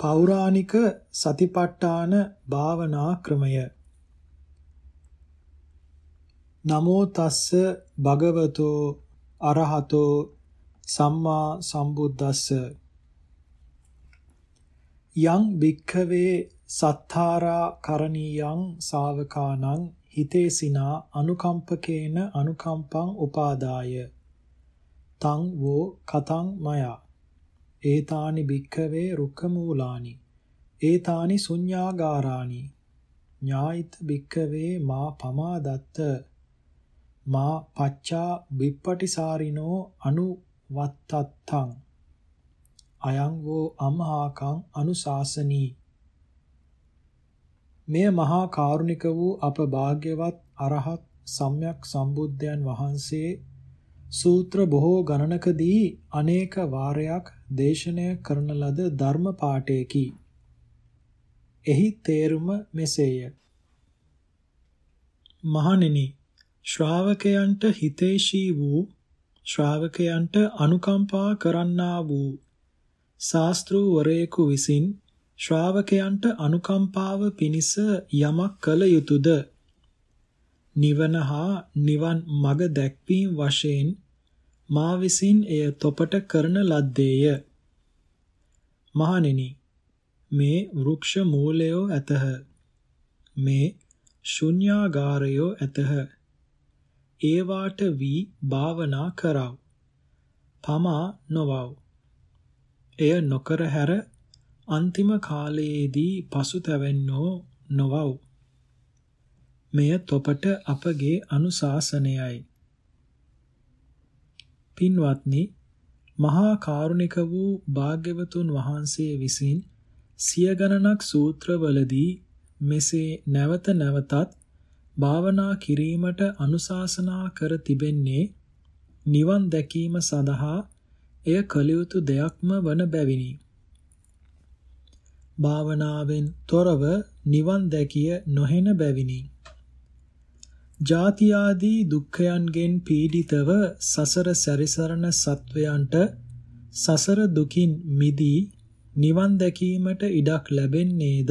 පෞරාණික සතිපට්ඨාන භාවනා ක්‍රමය නමෝ තස්ස භගවතෝ අරහතෝ සම්මා සම්බුද්දස්ස. යං භික්ඛවේ සත්තාරා කරණීයං ශාවකානං හිතේසිනා අනුකම්පකේන අනුකම්පං උපාදාය. තං වෝ කතං මයා. ඒතානි භික්ඛවේ රුක්ඛමූලානි ඒතානි ශුඤ්ඤාගාරානි ඥායිත භික්ඛවේ මා පමාදත්ත මා පච්චා විප්පටිසාරිනෝ අනුවත්තත්තං අයං වූ අමහාකං අනුශාසනී. මෙය මහා කාරුණික වූ අප භාග්‍යවත් අරහත් සම්්‍යක් සම්බුද්ධයන් වහන්සේ සූත්‍ර බොහෝ ගණනකදී අනේක වාරයක් දේශනය කරන ලද ධර්ම පාඨයකි. එහි තේරුම මෙසේය. මහණෙනි ශ්‍රාවකයන්ට හිතේශී වූ ශ්‍රාවකයන්ට අනුකම්පා කරන්නා වූ ශාස්ත්‍රූවරයෙකු විසින් ශ්‍රාවකයන්ට අනුකම්පාව පිණිස යමක් කළ යුතුයද නිවන හා නිවන් මඟ දැක්වීම වශයෙන් මා විසින් එය තොපට කරන ලද්දේය. මහණෙනි මේ වෘක්ෂ මූලයෝ ඇතහ. මේ ශුන්‍යාගාරයෝ ඇතහ. ඒවාට වී භාවනා කරව. පමා නොවව්. එය නොකර හැර අන්තිම කාලයේදී පසුතැවෙන්නෝ නොවව්. මෙය තොපට අපගේ අනුශාසනයයි. පින්වත්නි මහා කාරුණික වූ භාග්‍යවතුන් වහන්සේ විසින් සිය ගණනක් සූත්‍රවලදී මෙසේ නැවත නැවතත් භාවනා කිරීමට අනුශාසනා කර තිබෙන්නේ නිවන් දැකීම සඳහා එය කළ යුතු දෙයක්ම වන බැවිනි. භාවනාවෙන් තොරව නිවන් දැකිය නොහෙන බැවිනි. ජාති ආදී දුක්ඛයන්ගෙන් පීඩිතව සසර සැරිසරන සත්වයන්ට සසර දුකින් මිදී නිවන් දැකීමට ඉඩක් ලැබෙන්නේද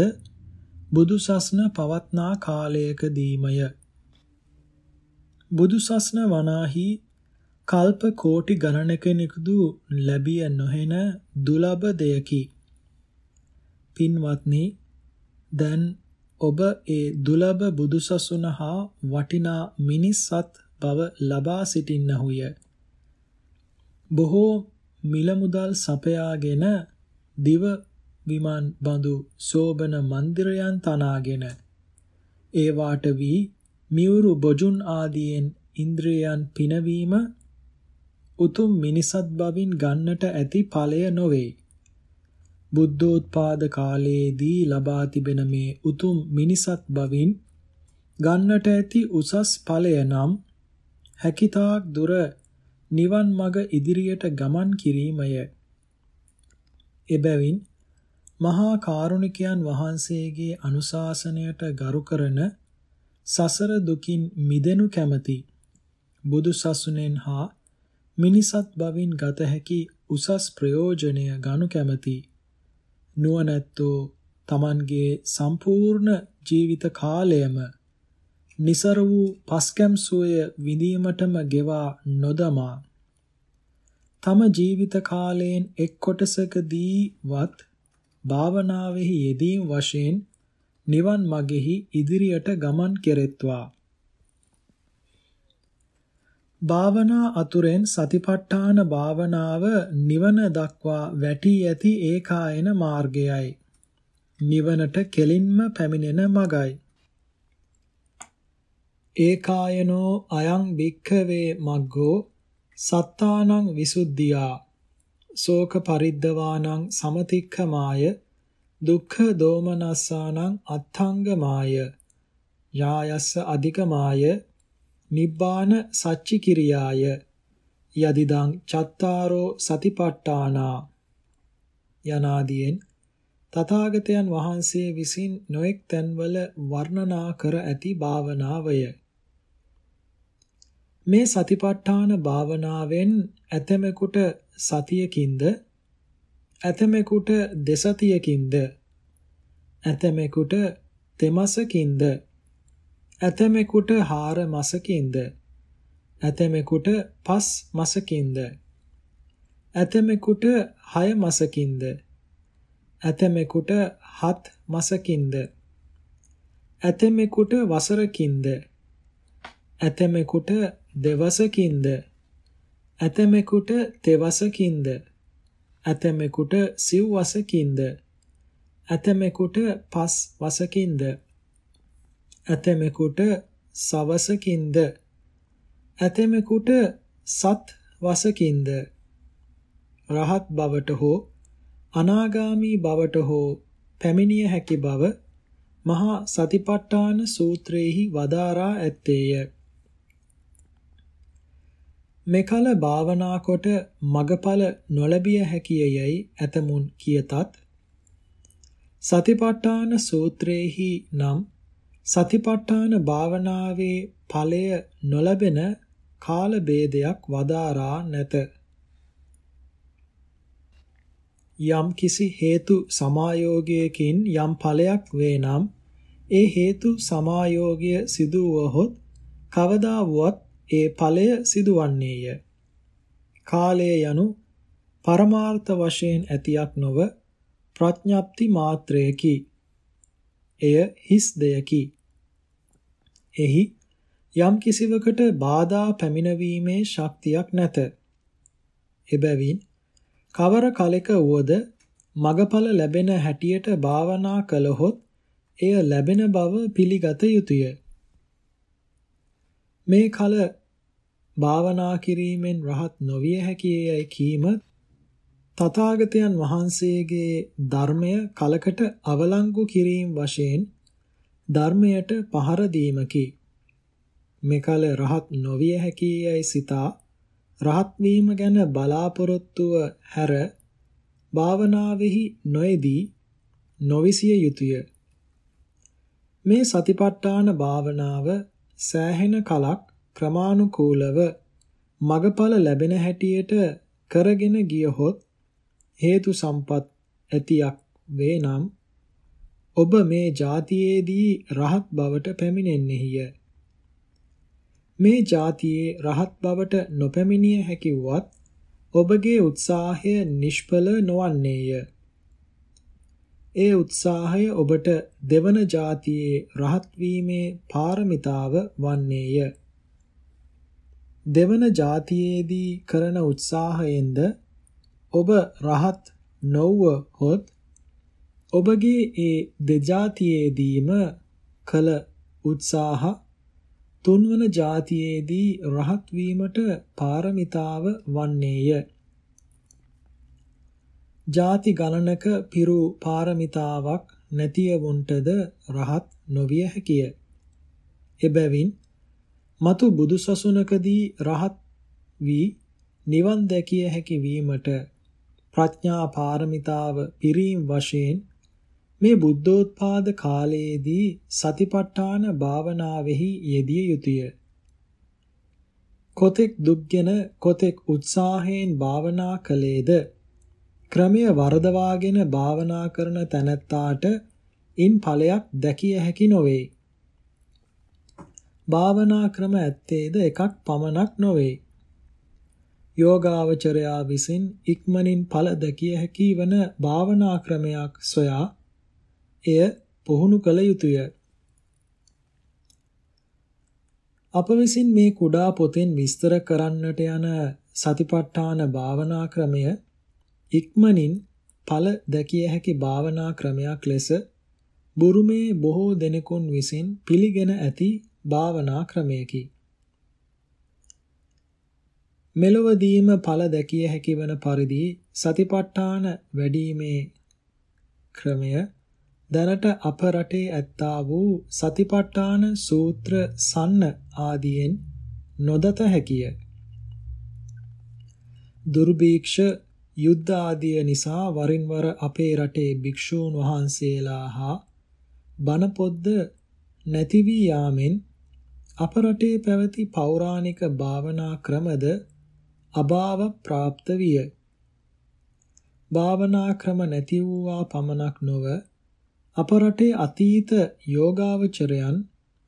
බුදු සස්න පවත්නා කාලයකදීමය. බුදු සස්න වනාහි කල්ප කෝටි ගණනකෙනෙකුදු ලැබිය නොහෙන දුලබ දෙයකි. පින්වත්නි දැන් ඔබ ඒ දුලබ බුදුසසුන හා වටිනා මිනිස්සත් බව ලබා සිටින්නහුය. බොහෝ මිල මුදල් සපයාගෙන දිව විමන් බඳු සෝබන මන්දිරයන් තනාගෙන ඒ වාට වී මියුරු බොජුන් ආදියෙන් ඉන්ද්‍රියයන් පිනවීම උතුම් මිනිසත් බවින් ගන්නට ඇති ඵලය නොවේ. බුද්ධෝත්පාද කාලයේදී ලබා තිබෙන මේ උතුම් මිනිසත් බවින් ගන්නට ඇති උසස් ඵලය නම් හැකිතාක් දුර නිවන් මඟ ඉදිරියට ගමන් කිරීමය. එබැවින් මහා කාරුණිකයන් වහන්සේගේ අනුශාසනයට ගරු කරන සසර දුකින් මිදෙනු කැමැති බුදු සසුනෙන් හා මිනිසත් බවින් ගත හැකි උසස් ප්‍රයෝජනය ගනු කැමැති නුවණැත්තෝ Tamanගේ සම්පූර්ණ ජීවිත කාලයම નિසර වූ පස්කම් සෝය විඳීමටම ගෙවා නොදමා. තම ජීවිත කාලයෙන් එක් කොටසකදීවත් භාවනාවෙහි යෙදීම වශයෙන් නිවන් මගෙහි ඉදිරියට ගමන් කෙරෙත්වා. භාවනා අතුරෙන් සතිපට්ඨාන භාවනාව නිවන දක්වා වැටි ඇති ඒකායන මාර්ගයයි. නිවනට කෙලින්ම පැමිණෙන මගයි. ඒකායනෝ අයං භික්ඛවේ මග්ගෝ සත්තානං විසුද්ධියා ශෝක පරිද්දවානං සමතික්ඛමාය දුක්ඛ දෝමනස්සානං අත්ථංගමාය යායස්ස අධිකමාය නිබ්බාන සච්චි කිරියාය යදිදං චත්තාරෝ සතිපට්ඨානා. යනාදීන් තථාගතයන් වහන්සේ විසින් නොඑක් තැන්වල වර්ණනා කර ඇති භාවනාවය. මේ සතිපට්ඨාන භාවනාවෙන් ඇතමෙකුට සතියකින්ද? ඇතමෙකුට දෙසතියකින්ද? ඇතමෙකුට තෙමසකින්ද? ඇතමෙකුට හාර මසකින්ද? ඇතමෙකුට පස් මසකින්ද? ඇතමෙකුට හය මසකින්ද? ඇතමෙකුට හත් මසකින්ද? ඇතමෙකුට වසරකින්ද? ඇතමෙකුට දෙවසකින්ද? ඇතමෙකුට තෙවසකින්ද? ඇතමෙකුට සිව්වසකින්ද? ඇතමෙකුට පස් වසකින්ද? ඇතමෙකුට සවසකින්ද ඇතමෙකුට සත් වසකින්ද රහත් බවට හෝ අනාගාමී බවට හෝ පැමිණිය හැකි බව මහා සතිපට්ඨාන සූත්‍රයේහි වදාරා ඇත්තේය. මෙකල භාවනා කොට මගඵල නොලැබිය හැකිය යයි ඇතමුන් කියතත් සතිපට්ඨාන සූත්‍රයේහි නම් සතිපට්ඨාන භාවනාවේ ඵලය නොලැබෙන කාල ભેදයක් වදාරා නැත. යම් කිසි හේතු සමායෝගයකින් යම් ඵලයක් වේ නම් ඒ හේතු සමායෝගය සිදු වුවහොත් කවදා වුවත් ඒ ඵලය සිදුවන්නේය. කාලය යනු පරමාර්ථ වශයෙන් ඇතියක් නොව ප්‍රඥප්ති මාත්‍රයකි. එය හිස් දෙයකි. එහි යම් කිසිවකට බාධා පැමිණවීමේ ශක්තියක් නැත. එබැවින් කවර කලෙක වුවද මගඵල ලැබෙන හැටියට භාවනා කළහොත් එය ලැබෙන බව පිළිගත යුතුය. මේ කල භාවනා කිරීමෙන් රහත් නොවිය හැකියයි කීම තථාගතයන් වහන්සේගේ ධර්මය කලකට අවලංගු කිරීම වශයෙන් ධර්මයට පහර දීමකි. මෙකල රහත් නොවිය හැකියයි සිතා රහත් වීම ගැන බලාපොරොත්තුව හැර භාවනාවෙහි නොයේදී නොවිසිය යුතුය. මේ සතිපට්ඨාන භාවනාව සෑහෙන කලක් ක්‍රමානුකූලව මගඵල ලැබෙන හැටියට කරගෙන ගියහොත් හේතු සම්පත් ඇතියක් වේ නම් ඔබ මේ જાතියේදී රහත් බවට පැමිණෙන්නේය. මේ જાතියේ රහත් බවට නොපැමිණිය හැකිවත් ඔබගේ උත්සාහය නිෂ්ඵල නොවන්නේය. ඒ උත්සාහය ඔබට දෙවන જાතියේ රහත් වීමේ පාරමිතාව වන්නේය. දෙවන જાතියේදී කරන උත්සාහයෙන්ද ඔබ රහත් නොව හොත් ඔබගේ ඒ දෙජාතියේදීම කළ උත්සාහ තුන්වන જાතියේදී රහත් වීමට පාරමිතාව වන්නේය. ಜಾති ගණනක පිරු පාරමිතාවක් නැතිවුන්ටද රහත් නොවිය හැකිය. එබැවින් මතු බුදුසසුනකදී රහත් වී නිවන් දැකිය හැකි වීමට ප්‍රඥා පාරමිතාව පිරීම වශයෙන් මේ බුද්ධෝත්පාද කාලයේදී සතිපට්ඨාන භාවනාවෙහි යෙදිය යුතුය. කොතෙක් දුක්ගෙන කොතෙක් උත්සාහයෙන් භාවනා කළේද ක්‍රමය වරදවාගෙන භාවනා කරන තැනැත්තාට ඉන් ඵලයක් දැකිය හැකි නොවේ. භාවනා ක්‍රම ඇත්තේද එකක් පමණක් නොවේ. යෝගාවචරයා විසින් ඉක්මනින් ඵල දැකිය හැකි වන භාවනා ක්‍රමයක් සොයා එය පුහුණු කළ යුතුය. අප විසින් මේ කුඩා පොතෙන් විස්තර කරන්නට යන සතිපට්ඨාන භාවනා ක්‍රමය ඉක්මනින් ඵල දැකිය හැකි භාවනා ක්‍රමයක් ලෙස බුරුමේ බොහෝ දෙනෙකුන් විසින් පිළිගෙන ඇති භාවනා ක්‍රමයකි. මෙලොවදීම ඵල දැකිය හැකි වන පරිදි සතිපට්ඨාන වැඩිීමේ ක්‍රමය දැනට අප රටේ ඇත්තා වූ සතිපට්ඨාන සූත්‍ර සන්න ආදියෙන් නොදත හැකිය. දුර්භීක්ෂ යුද්ධ ආදිය නිසා වරින් වර අපේ රටේ භික්ෂූන් වහන්සේලා හා බණ පොද්ද නැති වී යාමෙන් අප රටේ පැවති පෞරාණික භාවනා ක්‍රමද අභාව પ્રાપ્ત විය. භාවනා ක්‍රම නැති වූවා පමණක් නොව අප රටේ අතීත යෝගාවචරයන්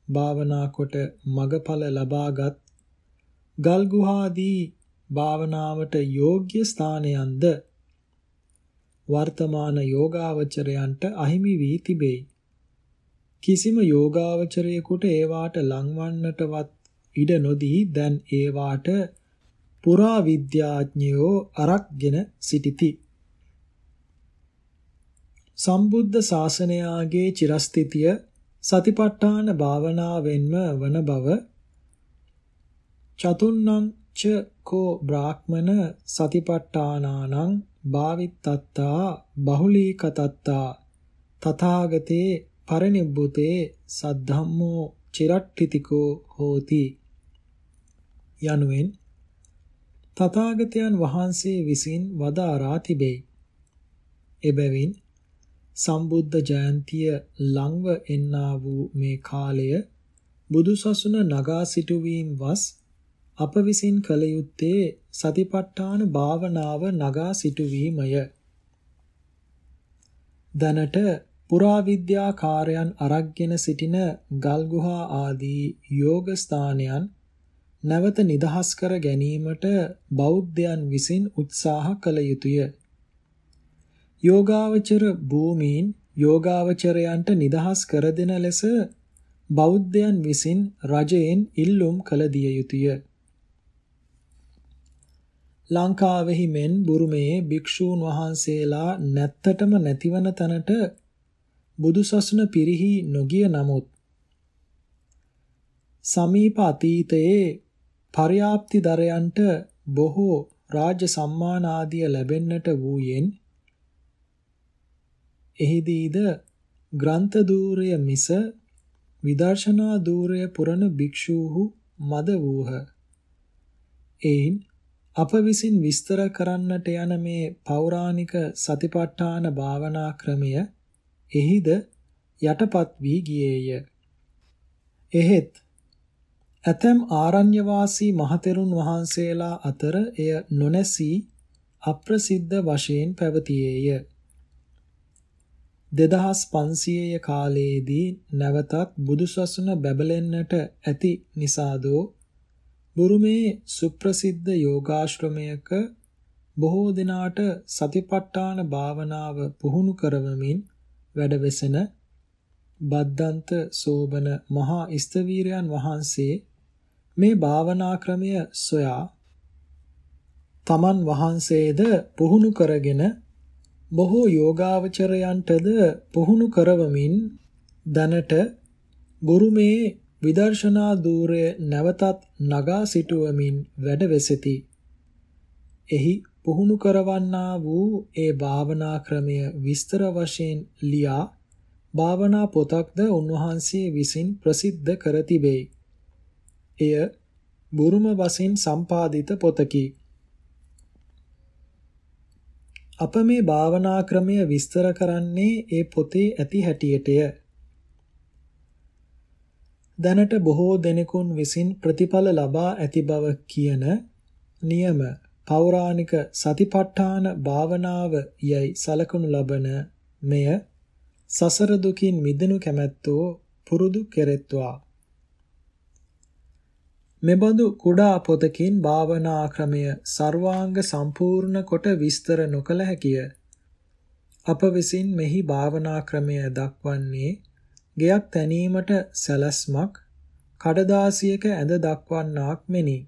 භාවනා කොට මගඵල ලබාගත් ගල් ගුහාදී භාවනාවට යෝග්‍ය ස්ථානයන්ද වර්තමාන යෝගාවචරයන්ට අහිමි වී තිබේ. කිසිම යෝගාවචරයෙකුට ඒවාට ලංවන්නටවත් ඉඩ නොදී දැන් ඒවාට පුරා විද්‍යාඥයෝ අරක්ගෙන සිටිති. සම්බුද්ධ ශාසනයාගේ චිරස්ථිතිය සතිපට්ඨාන භාවනාවෙන්ම වන බව චතුන්නං ච කෝ බ්‍රාහ්මන සතිපට්ඨානානං භාවිත්තත්තා බහුලීකතත්තා තථාගතේ පරිනිබ්බුතේ සද්ධම්මෝ චිරට්ඨිතිකෝ හෝති යනුවෙන් තථාගතයන් වහන්සේ විසින් වදාරා තිබේ. එබැවින් සම්බුද්ධ ජයන්තිය ලංව එන්නා වූ මේ කාලය බුදුසසුන නගා සිටුවීම වස් අප විසින් කළ යුත්තේ සතිපට්ඨාන භාවනාව නගා සිටුවීමය. දැනට පුරාවිද්‍යා කාර්යයන් අරක්ගෙන සිටින ගල්ගුහා ආදී යෝග ස්ථානයන් නැවත නිදහස් කර ගැනීමට බෞද්ධයන් විසින් උත්සාහ කළ යුතුය. යෝගාවචර භූමීන් යෝගාවචරයන්ට නිදහස් කර දෙන ලෙස බෞද්ධයන් විසින් රජයෙන් ඉල්ලුම් කළ දිය යුතුය. ලංකාවෙහි මෙන් බුරුමේ භික්ෂූන් වහන්සේලා නැත්තටම නැතිවන තැනට බුදුසසුන පිරිහි නොගිය නමුත් සමීප අතීතයේ පර්‍යාප්ති දරයන්ට බොහෝ රාජ්‍ය සම්මාන ආදිය ලැබෙන්නට වූයෙන් එහිදීද ග්‍රන්ථ දූරය මිස විදර්ශනා දූරය පුරන භික්ෂූහු මද වූහ. එයින් අප විසින් විස්තර කරන්නට යන මේ පෞරාණික සතිපට්ඨාන භාවනා ක්‍රමය එහිද යටපත් වී ගියේය. එහෙත් ඇතැම් ආරණ්‍ය වාසී මහතෙරුන් වහන්සේලා අතර එය නොනැසී අප්‍රසිද්ධ වශයෙන් පැවතියේය. 2500ය කාලයේදී නැවතත් බුදුසසුන බැබලෙන්නට ඇති නිසාදෝ. බුරුමේ සුප්‍රසිද්ධ යෝගාශ්‍රමයක බොහෝ දිනාට සතිපට්ඨාන භාවනාව පුහුණු කරවමින් වැඩවෙසෙන බද්දන්ත සෝබන මහා ස්තවීරයන් වහන්සේ මේ භාවනා ක්‍රමය සොයා තමන් වහන්සේද පුහුණු කරගෙන බොහෝ යෝගාවචරයන්ටද පුහුණු කරවමින් දනට බුරුමේ විදර්ශනා ධූරය නැවතත් නගා සිටුවමින් වැඩ වෙසෙති. එහි පුහුණු කරවන්නා වූ ඒ භාවනා ක්‍රමය විස්තර වශයෙන් ලියා භාවනා පොතක්ද උන්වහන්සේ විසින් ප්‍රසිද්ධ කර තිබේ. එය බුරුම වශයෙන් සම්පාදිත පොතකි. අප මේ භාවනා ක්‍රමය විස්තර කරන්නේ ඒ පොතේ ඇති හැටියටය. දැනට බොහෝ දෙනෙකුන් විසින් ප්‍රතිඵල ලබා ඇති බව කියන නියම පෞරාණික සතිපට්ඨාන භාවනාව යයි සලකනු ලබන මෙය සසර දුකින් මිදෙනු කැමැත්තෝ පුරුදු කෙරෙත්වා මෙබඳු කුඩා පොතකින් භාවනා ක්‍රමය ਸਰවාංග සම්පූර්ණ කොට විස්තර නොකළ හැකිය. අප විසින් මෙහි භාවනා ක්‍රමය දක්වන්නේ ගෙයක් තැනීමට සැලැස්මක් කඩදාසියක ඇඳ දක්වන්නාක් මෙනි.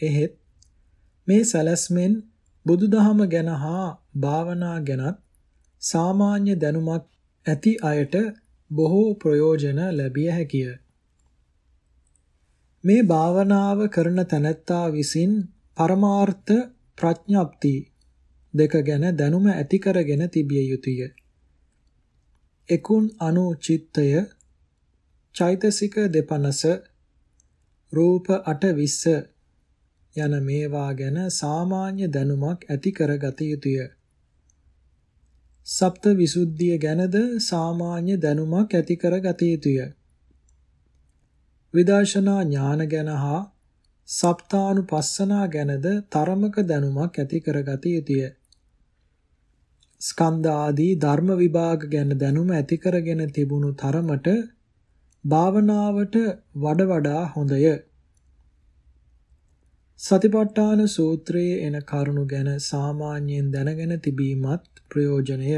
එහෙත් මේ සැලැස්මෙන් බුදුදහම ගැන හා භාවනා ගැනත් සාමාන්‍ය දැනුමක් ඇති අයට බොහෝ ප්‍රයෝජන ලැබිය හැකිය. මේ භාවනාව කරන තැනැත්තා විසින් පරමාර්ථ ප්‍රඥප්ති දෙක ගැන දැනුම ඇති කරගෙන තිබිය යුතුය. එකුන් අනු චිත්තය චෛතසික දෙපනස රූප 820 යන මේවා ගැන සාමාන්‍ය දැනුමක් ඇති කරගත යුතුය. සප්ත විසුද්ධිය ගැනද සාමාන්‍ය දැනුමක් ඇති කරගත යුතුය. විදර්ශනා ඥාන ගැන හා සප්තානුපස්සනා ගැනද තරමක දැනුමක් ඇති කරගත යුතුය. ස්කන්ධ ආදී ධර්ම විභාග ගැන දැනුම ඇති කරගෙන තිබුණු තරමට භාවනාවට වඩ වඩා හොඳය. සතිපට්ඨාන සූත්‍රයේ එන කරුණු ගැන සාමාන්‍යයෙන් දැනගෙන තිබීමත් ප්‍රයෝජනය.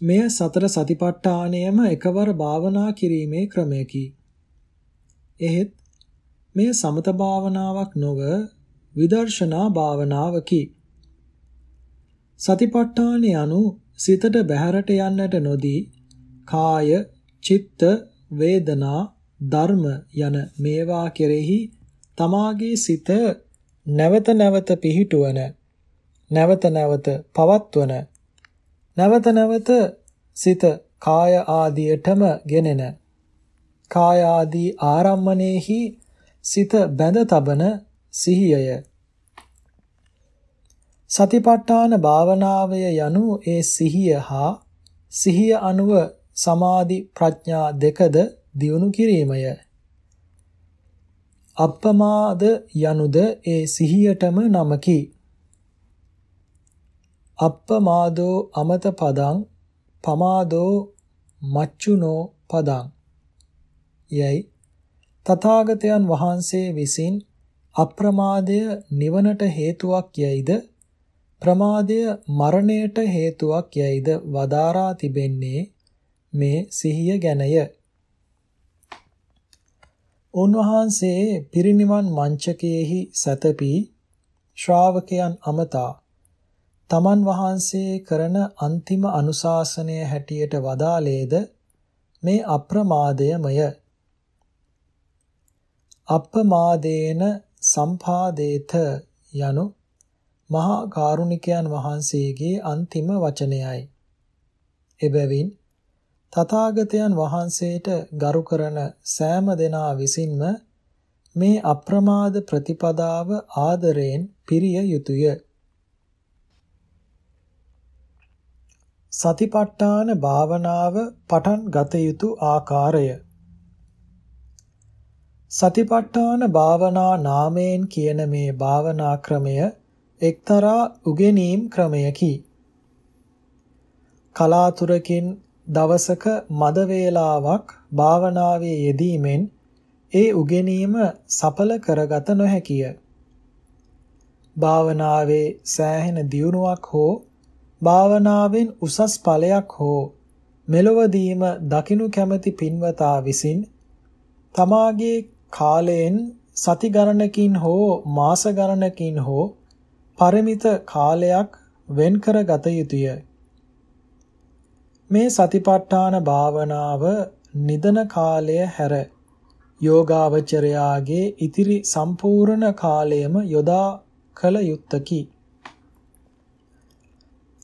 මෙය සතර සතිපට්ඨානයම එකවර භාවනා කිරීමේ ක්‍රමයකි. එහෙත් මෙය සමත භාවනාවක් නොව විදර්ශනා භාවනාවකි. සතිපට්ඨාන යනු සිතට බැහැරට යන්නට නොදී කාය, චිත්ත, වේදනා, ධර්ම යන මේවා කෙරෙහි තමාගේ සිත නැවත නැවත පිහිටුවන නැවත නැවත පවත්වන නැවත නැවත සිත කාය ආදියටම ගෙනෙන කාය ආදී ආරම්මණයෙහි සිත බැඳ තබන සිහියය සතිපට්ඨාන භාවනාවය යනු ඒ සිහිය හා සිහිය අනුව සමාධි ප්‍රඥා දෙකද දියුණු කිරීමය. අප්පමාද යනුද ඒ සිහියටම නමකි. අප්පමාදෝ අමත පදං පමාදෝ මච්චුනෝ පදං යයි තථාගතයන් වහන්සේ විසින් අප්‍රමාදය නිවනට හේතුවක් යයිද ප්‍රමාදය මරණයට හේතුවක් යයිද වදාරා තිබෙන්නේ මේ සිහිය ගැනය. උන්වහන්සේ පිරිනිවන් මංචකයේහි සැතපී ශ්‍රාවකයන් අමතා තමන් වහන්සේ කරන අන්තිම අනුශාසනය හැටියට වදාළේද මේ අප්‍රමාදයමය. අප්පමාදේන සම්පාදේත යනු මහා කාරුණිකයන් වහන්සේගේ අන්තිම වචනයයි. එබැවින් තථාගතයන් වහන්සේට ගරු කරන සෑම දෙනා විසින්ම මේ අප්‍රමාද ප්‍රතිපදාව ආදරයෙන් පිරිය යුතුය. සතිපට්ඨාන භාවනාව පටන් ගත යුතු ආකාරය සතිපට්ඨාන භාවනා නාමයෙන් කියන මේ භාවනා ක්‍රමය එක්තරා උගෙනීම් ක්‍රමයකි. කලාතුරකින් දවසක මද වේලාවක් භාවනාවේ යෙදීමෙන් ඒ උගෙනීම සඵල කරගත නොහැකිය. භාවනාවේ සෑහෙන දියුණුවක් හෝ භාවනාවෙන් උසස් ඵලයක් හෝ මෙලොවදීම දකිනු කැමැති පින්වතා විසින් තමාගේ කාලයෙන් සති ගණනකින් හෝ මාස ගණනකින් හෝ පරිමිත කාලයක් වෙන් කර ගත යුතුය. මේ සතිපට්ඨාන භාවනාව නිදන කාලය හැර යෝගාවචරයාගේ ඉතිරි සම්පූර්ණ කාලයම යොදා කළ යුත්තකි.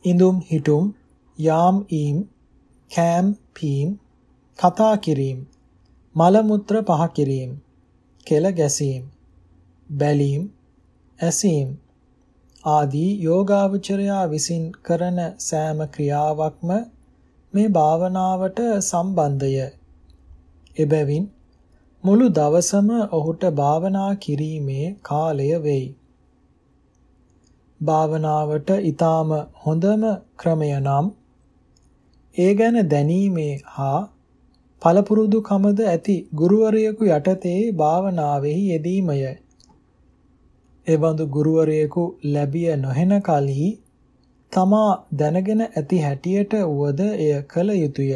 ඉඳුම් හිටුම් යාම් ඊම් කෑම් පීම් කතා කිරීම මල මුත්‍ර පහ කිරීම කෙල ගැසීම බැලීම් ඇසීම් ආදී යෝගාවචරයා විසින් කරන සෑම ක්‍රියාවක්ම මේ භාවනාවට සම්බන්ධය. එබැවින් මුළු දවසම ඔහුට භාවනා කිරීමේ කාලය වෙයි. භාවනාවට ඊටාම හොඳම ක්‍රමය නම් ඒ ගැන දැනීමේ හා පළපුරුදුකමද ඇති ගුරුවරයෙකු යටතේ භාවනාවෙහි යෙදීමය. එබඳු ගුරුවරයෙකු ලැබිය නොහෙන කලෙහි තමා දැනගෙන ඇති හැටියට වුවද එය කළ යුතුය.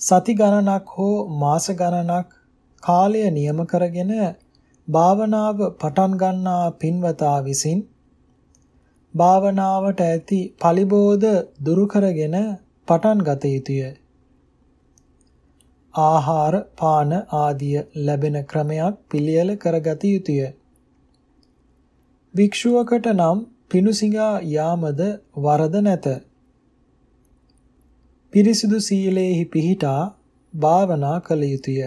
සති ගණනක් හෝ මාස ගණනක් කාලය නියම කරගෙන භාවනාව පටන් ගන්නා පින්වතා විසින් භාවනාවට ඇති පලිබෝධ දුරු කරගෙන පටන් ගත යුතුය. ආහාර පාන ආදිය ලැබෙන ක්‍රමයක් පිළියෙල කරගත යුතුය. භික්ෂුවකට නම් පිනුසිඟා යාමද වරද නැත. පිරිසිදු සීලේහි පිහිටා භාවනා කළ යුතුය.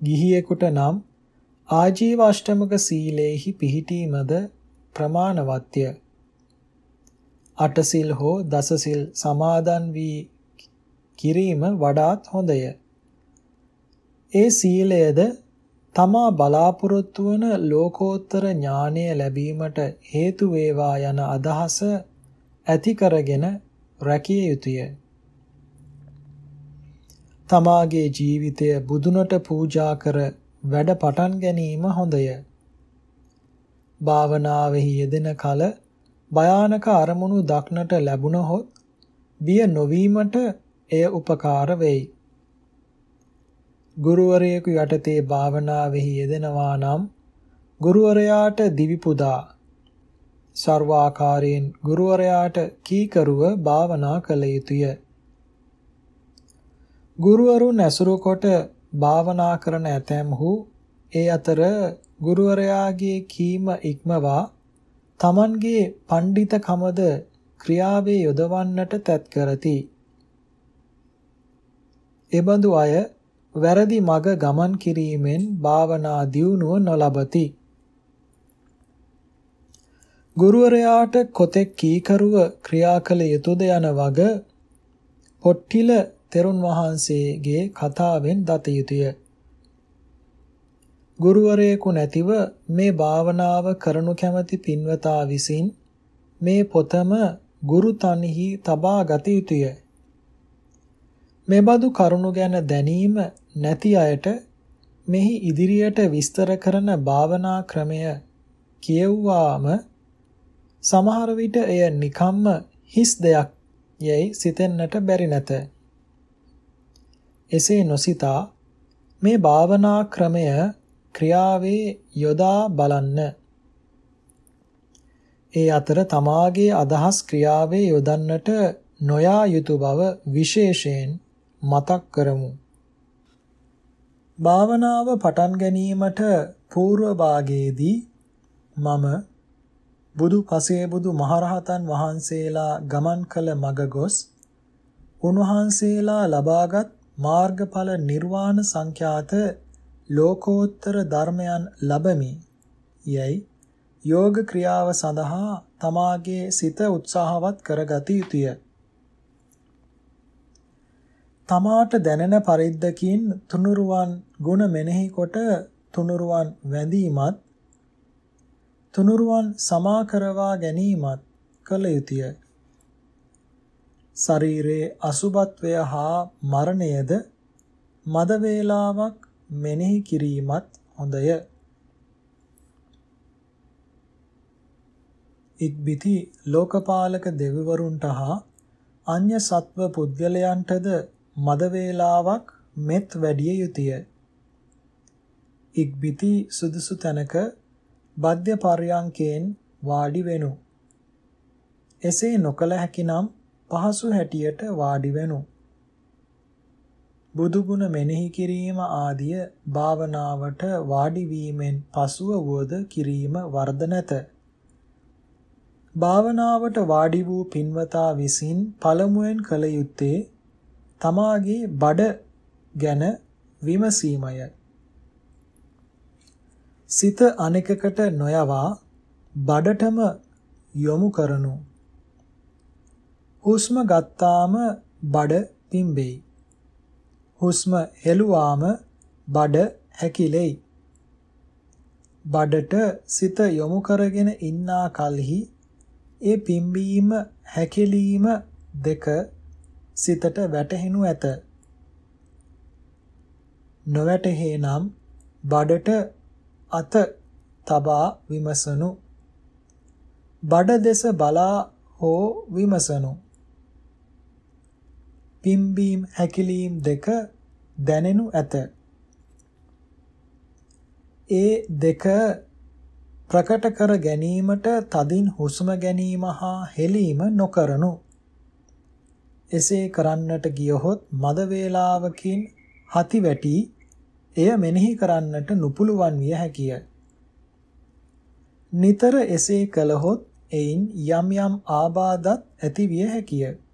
ගිහියෙකුට නම් ආජීව අෂ්ටමක සීලේහි පිහිටීමද ප්‍රමාණවත්ය. අටසිල් හෝ දසසිල් සමාදන් වී කිරීම වඩාත් හොඳය. ඒ සීලයද තමා බලාපොරොත්තු වන ලෝකෝත්තර ඥානය ලැබීමට හේතු වේවා යන අදහස ඇති කරගෙන රැකිය යුතුය. තමාගේ ජීවිතය බුදුනට පූජා කර වැඩ පටන් ගැනීම හොඳය. භාවනාවෙහි යෙදෙන කල භයානක අරමුණු දක්නට ලැබුණහොත් බිය නොවීමට එය උපකාර වෙයි. ගුරුවරයෙකු යටතේ භාවනාවෙහි යෙදෙනවා නම් ගුරුවරයාට දිවි පුදා සර්වාකාරයෙන් ගුරුවරයාට කීකරුව භාවනා කළ යුතුය. ගුරුවරුන් ඇසුරු කොට භාවනා කරන ඇතැම්හු ඒ අතර ගුරුවරයාගේ කීම ඉක්මවා තමන්ගේ පණ්ඩිතකමද ක්‍රියාවේ යොදවන්නට තැත් කරති. එබඳු අය වැරදි මග ගමන් කිරීමෙන් භාවනා දියුණුව නොලබති. ගුරුවරයාට කොතෙක් කීකරුව ක්‍රියා කළ යුතුද යන වග පොට්ටිල තෙරුන් වහන්සේගේ කතාවෙන් දත යුතුය. ගුරුවරයෙකු නැතිව මේ භාවනාව කරනු කැමති පින්වතා විසින් මේ පොතම ගුරු තන්හි තබා ගත යුතුය. මෙබඳු කරුණු ගැන දැනීම නැති අයට මෙහි ඉදිරියට විස්තර කරන භාවනා ක්‍රමය කියවුවාම සමහර විට එය නිකම්ම හිස් දෙයක් යැයි සිතෙන්නට බැරි නැත. එසේ නොසිතා මේ භාවනා ක්‍රමය ක්‍රියාවේ යොදා බලන්න. ඒ අතර තමාගේ අදහස් ක්‍රියාවේ යොදන්නට නොයා යුතු බව විශේෂයෙන් මතක් කරමු. භාවනාව පටන් ගැනීමට పూర్ව භාගයේදී මම බුදු පසේ බුදු මහරහතන් වහන්සේලා ගමන් කළ මග ගොස් උන්වහන්සේලා ලබාගත් මාර්ගඵල නිර්වාණ සංඛ්‍යාත ලෝකෝත්තර ධර්මයන් ලබමි යයි යෝග ක්‍රියාව සඳහා තමාගේ සිත උත්සාහවත් කරගත යුතුය. තමාට දැනෙන පරිද්දකින් තුනුරුවන් ගුණ මෙනෙහි කොට තුනුරුවන් වැඳීමත් තුනුරුවන් සමා කරවා ගැනීමත් කළ යුතුය. ශරීරයේ අසුබත්වය හා මරණයද මද වේලාවක් මෙනෙහි කිරීමත් හොඳය. ඉක්බිති ලෝකපාලක දෙවිවරුන්ට හා අන්‍ය සත්ව පුද්ගලයන්ටද මද වේලාවක් මෙත් වැඩිය යුතුය. ඉක්බිති සුදුසු තැනක බද්ධ පර්යංකයෙන් වාඩි වෙනු. එසේ නොකල හැකිනම් පහසු හැටියට වාඩි වෙනු. බුදුගුණ මෙනෙහි කිරීම ආදිය භාවනාවට වාඩි වීමෙන් පසුව වුවද කිරීම වර්ධ නැත. භාවනාවට වාඩි වූ පින්වතා විසින් පළමුවෙන් කළ යුත්තේ තමාගේ බඩ ගැන විමසීමය. සිත අනෙකකට නොයවා බඩටම යොමු කරනු. හුස්ම ගත්තාම බඩ පිම්බෙයි. හුස්ම හෙළුවාම බඩ හැකිලෙයි. බඩට සිත යොමු කරගෙන ඉන්නා කලෙහි ඒ පිම්බීම හැකිලීම දෙක සිතට වැටහෙනු ඇත. නොවැටහෙනම් බඩට අත තබා විමසනු. බඩ දෙස බලා හෝ විමසනු. පිම්බීම් හැකිලීම් දෙක දැනෙනු ඇත. ඒ දෙක ප්‍රකට කර ගැනීමට තදින් හුස්ම ගැනීම හා හෙලීම නොකරනු. එසේ කරන්නට ගියහොත් මද වේලාවකින් හති වැටි එය මෙනෙහි කරන්නට නුපුළුවන් විය හැකිය. නිතර එසේ කළහොත් එයින් යම් යම් ආබාධත් ඇති විය හැකිය.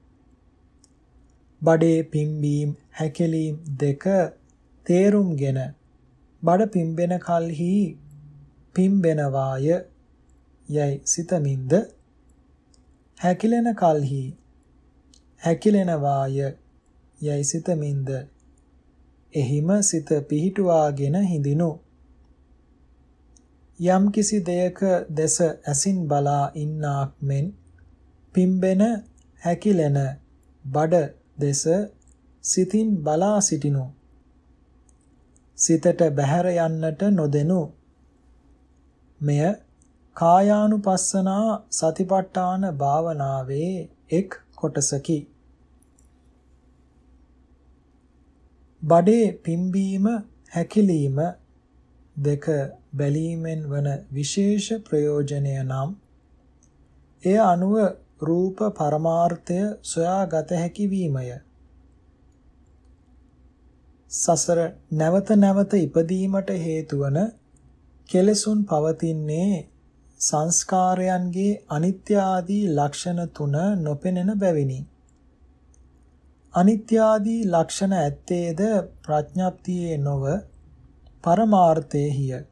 බඩේ පිම්බීම් හැකලීම් දෙක තේරුම්ගෙන බඩ පිම්බෙන කල්හි පිම්බෙනවාය. යයි සිතමින්ද හැකිලෙන කල්හි හැකිලෙනවාය. යයි සිතමින්ද එහිම සිත පිහිටුවාගෙන හිඳිනු. යම් කිසි දෙයක දෙස ඇසින් බලා ඉන්නාක් මෙන් පිම්බෙන හැකිලෙන බඩ දෙස සිතින් බලා සිටිනු. සිතට බැහැර යන්නට නොදෙනු. මෙය කායානුපස්සනා සතිපට්ඨාන භාවනාවේ එක් කොටසකි. බඩේ පිම්බීම හැකිලිම දෙක බැලීමෙන් වන විශේෂ ප්‍රයෝජනය නම් එය අනුව රූප පරමාර්ථය සොයාගත හැකි වීමය. සසර නැවත නැවත ඉපදීමට හේතු වන කෙලෙසුන් පවතින්නේ සංස්කාරයන්ගේ අනිත්‍ය ආදී ලක්ෂණ තුන නොපෙනෙන බැවිනි. අනිත්‍ය ආදී ලක්ෂණ ඇත්තේද ප්‍රඥාප්තියේ නොව පරමාර්ථයේය.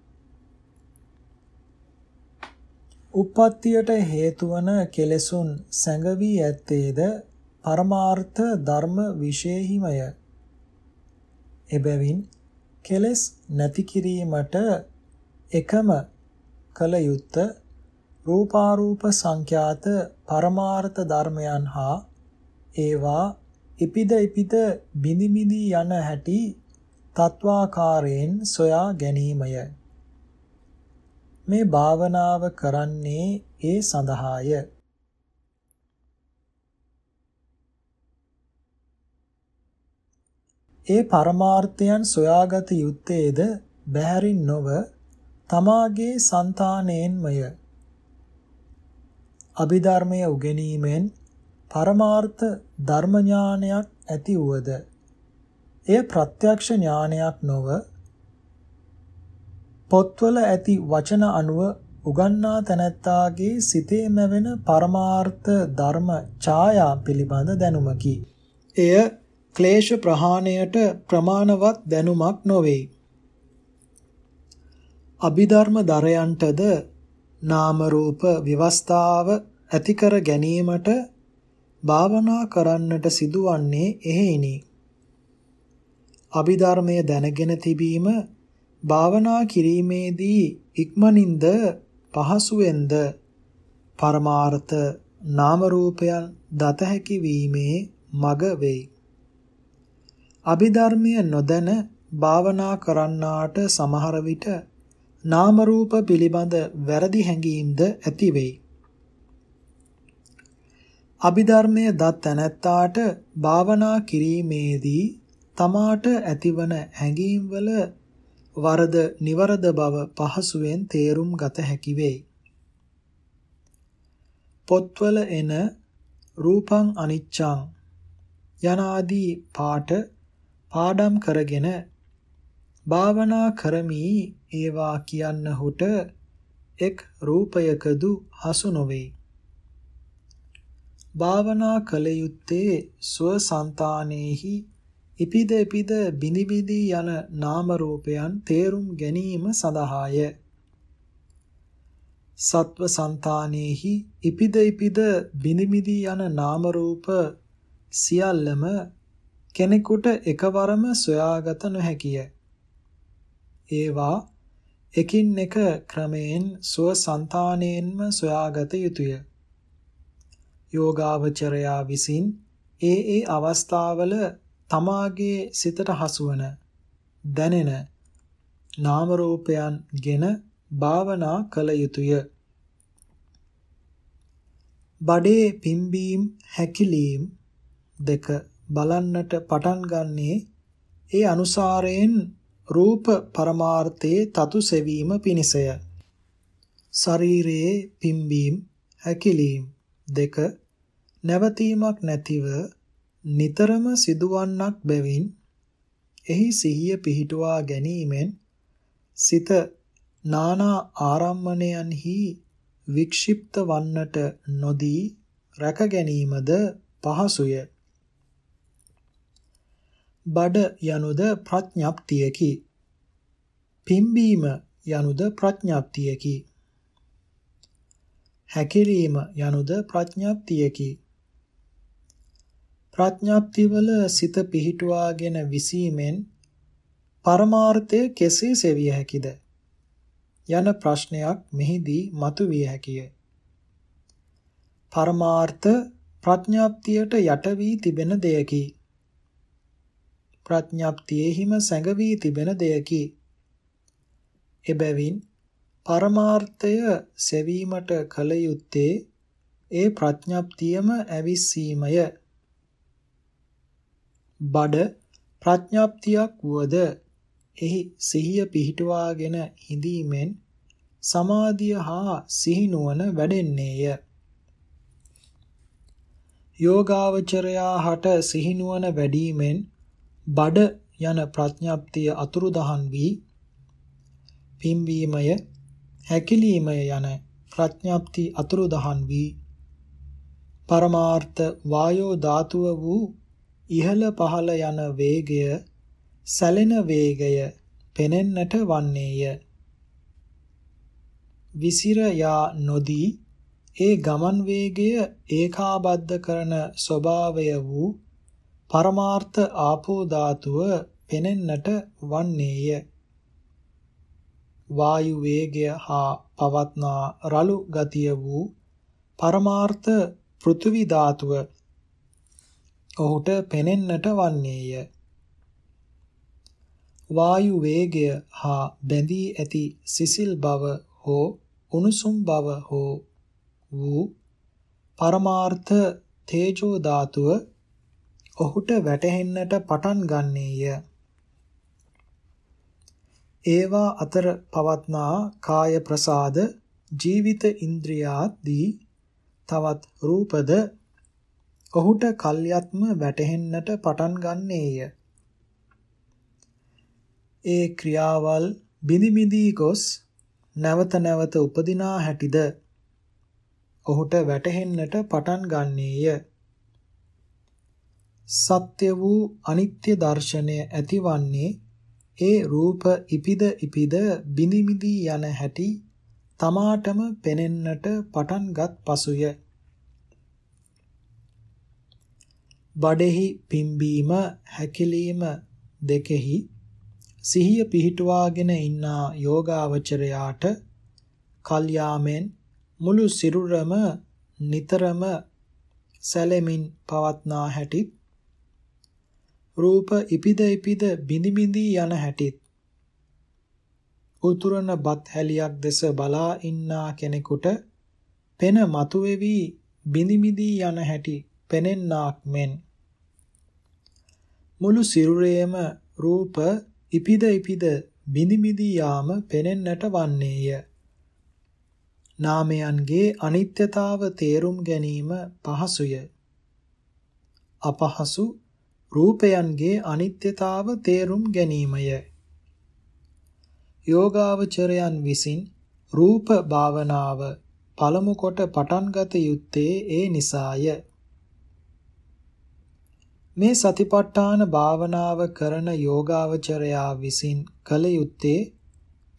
උප්පත්තියට හේතු වන කෙලෙසුන් සැඟවී ඇත්තේද පරමාර්ථ ධර්ම විශේෂහිමය. එබැවින් කෙලෙස් නැති කිරීමට එකම කල යුත්ත රූපාරූප සංඛ්‍යාත පරමාර්ථ ධර්මයන් හා ඒවා ඉපිද ඉපිද බිනි බිනි යන හැටි තත්වාකාරයෙන් සොයා ගැනීමය. මේ භාවනාව කරන්නේ ඒ සඳහාය. ඒ පරමාර්ථයන් සොයාගත යුත්තේද බැහැරින් නොව තමාගේ సంతාණයෙන්මය. අභිධර්මය උගෙනීමෙන් පරමාර්ථ ධර්ම ඥානයක් ඇති වුවද එය ප්‍රත්‍යක්ෂ ඥානයක් නොව පොත්වල ඇති වචන අනුව උගන්නා තැනැත්තාගේ සිතේ මැවෙන පරමාර්ථ ධර්ම ඡායා පිළිබඳ දැනුමකි. එය ක්ලේශ ප්‍රහාණයට ප්‍රමාණවත් දැනුමක් නොවේ. අභිධර්ම දරයන්ටද නාම රූප විවස්ථාව ඇති කර ගැනීමට භාවනා කරන්නට සිදුවන්නේ එහෙයිනි. අභිධර්මය දැනගෙන තිබීම භාවනා කිරීමේදී ඉක්මනින්ද පහසුවෙන්ද පරමාර්ථ නාම රූපයන් දත හැකි වීමේ මග වෙයි. අභිධර්මය නොදැන භාවනා කරන්නාට සමහර විට නාම රූප පිළිබඳ වැරදි හැඟීම්ද ඇති වෙයි. අභිධර්මය දත් තැනැත්තාට භාවනා කිරීමේදී තමාට ඇතිවන හැඟීම්වල වරද නිවරද බව පහසුවෙන් තේරුම් ගත හැකි වෙයි. පොත්වල එන රූපං අනිච්ඡං යනාදී පාට පාඩම් කරගෙන භාවනා කරමි ඒවා කියන්නහුට එක් රූපයකදු හසු නොවේ. භාවනා කල යුත්තේ ස්වසංතානෙහි ඉපිද ඉපිද බිනි බිනි යන නාම රූපයන් තේරුම් ගැනීම සඳහාය. සත්ව సంతානෙහි ඉපිද ඉපිද බිනි බිනි යන නාම රූප සියල්ලම කෙනෙකුට එකවරම සොයාගත නොහැකිය. ඒවා එකින් එක ක්‍රමයෙන් සුව సంతානෙන්ම සොයාගත යුතුය. යෝගාවචරයා විසින් ඒ ඒ අවස්ථාවල තමාගේ සිතට හසුවන දැනෙන නාම රූපයන් ගෙන භාවනා කළ යුතුය. බඩේ පිම්බීම් හැකිලීම් දෙක බලන්නට පටන් ගන්නේ ඒ අනුසාරයෙන් රූප පරමාර්ථයේ තතු සෙවීම පිණිසය. ශරීරයේ පිම්බීම් හැකිලීම් දෙක නැවතීමක් නැතිව නිතරම සිදුවන්නක් බැවින් එහි සිහිය පිහිටුවා ගැනීමෙන් සිත නානා ආරම්මණයන්හි වික්ෂිප්ත වන්නට නොදී රැක ගැනීමද පහසුය. බඩ යනුද ප්‍රඥප්තියකි. පිම්බීම යනුද ප්‍රඥප්තියකි. හැකිරීම යනුද ප්‍රඥප්තියකි. ප්‍රඥප්තිවල සිත පිහිටුවාගෙන විසීමෙන් පරමාර්ථය කෙසේ සෙවිය හැකිද? යන ප්‍රශ්නයක් මෙහිදී මතුවිය හැකිය. පරමාර්ථ ප්‍රඥාප්තියට යට වී තිබෙන දෙයකි. ප්‍රඥාප්තියෙහිම සැඟවී තිබෙන දෙයකි. එබැවින් පරමාර්ථය සෙවීමට කල යුත්තේ ඒ ප්‍රඥප්තියම ඇවිස්සීමය. බඩ ප්‍රඥප්තියක් වුවද එහි සිහිය පිහිටුවාගෙන හිඳීමෙන් සමාධිය හා සිහිනුවන වැඩෙන්නේය. යෝගාවචරයා හට සිහිනුවන වැඩිමෙන් බඩ යන ප්‍රඥප්තිය අතුරුදහන් වී පිම්වීමය හැකිලීමය යන ප්‍රඥප්ති අතුරුදහන් වී පරමාර්ථ වායෝ ධාතුව වූ ඉහළ පහළ යන වේගය සැලෙන වේගය පෙනෙන්නට වන්නේය. විසිර යා නොදී ඒ ගමන් වේගය ඒකාබද්ධ කරන ස්වභාවය වූ පරමාර්ථ ආපෝ ධාතුව පෙනෙන්නට වන්නේය. වායු වේගය හා පවත්නා රළු ගතිය වූ පරමාර්ථ පෘථිවි ධාතුව ඔහුට පෙනෙන්නට වන්නේය. වායු වේගය හා බැඳී ඇති සිසිල් බව හෝ උණුසුම් බව හෝ වූ පරමාර්ථ තේජෝ ධාතුව ඔහුට වැටහෙන්නට පටන් ගන්නේය. ඒවා අතර පවත්නා කාය ප්‍රසාද ජීවිත ඉන්ද්‍රියාදී තවත් රූපද ඔහුට කල්යත්ම වැටහෙන්නට පටන් ගන්නේය. ඒ ක්‍රියාවල් බිඳි බිඳී ගොස් නැවත නැවත උපදිනා හැටිද ඔහුට වැටහෙන්නට පටන් ගන්නේය. සත්‍ය වූ අනිත්‍ය දර්ශනය ඇතිවන්නේ ඒ රූප ඉපිද ඉපිද බිඳි බිඳී යන හැටි තමාටම පෙනෙන්නට පටන්ගත් පසුය. බඩෙහි පිම්බීම හැකිලීම දෙකෙහි සිහිය පිහිටුවාගෙන ඉන්නා යෝගාවචරයාට කල්යාමෙන් මුළු සිරුරම නිතරම සැලෙමින් පවත්නා හැටිත් රූප ඉපිද ඉපිද බිඳි බිඳි යන හැටිත් උතුරන බත් හැලියක් දෙස බලා ඉන්නා කෙනෙකුට පෙන මතුවේවි බිඳි බිඳි යන හැටි පෙනෙන්නාක් මෙන්. මුළු සිරුරේම රූප ඉපිද ඉපිද බිඳි බිඳි යාම පෙනෙන්නට වන්නේය. නාමයන්ගේ අනිත්‍යතාව තේරුම් ගැනීම පහසුය. අපහසු රූපයන්ගේ අනිත්‍යතාව තේරුම් ගැනීමය. යෝගාවචරයන් විසින් රූප භාවනාව පළමු කොට පටන්ගත යුත්තේ ඒ නිසාය. මේ සතිපට්ඨාන භාවනාව කරන යෝගාවචරයා විසින් කල යුත්තේ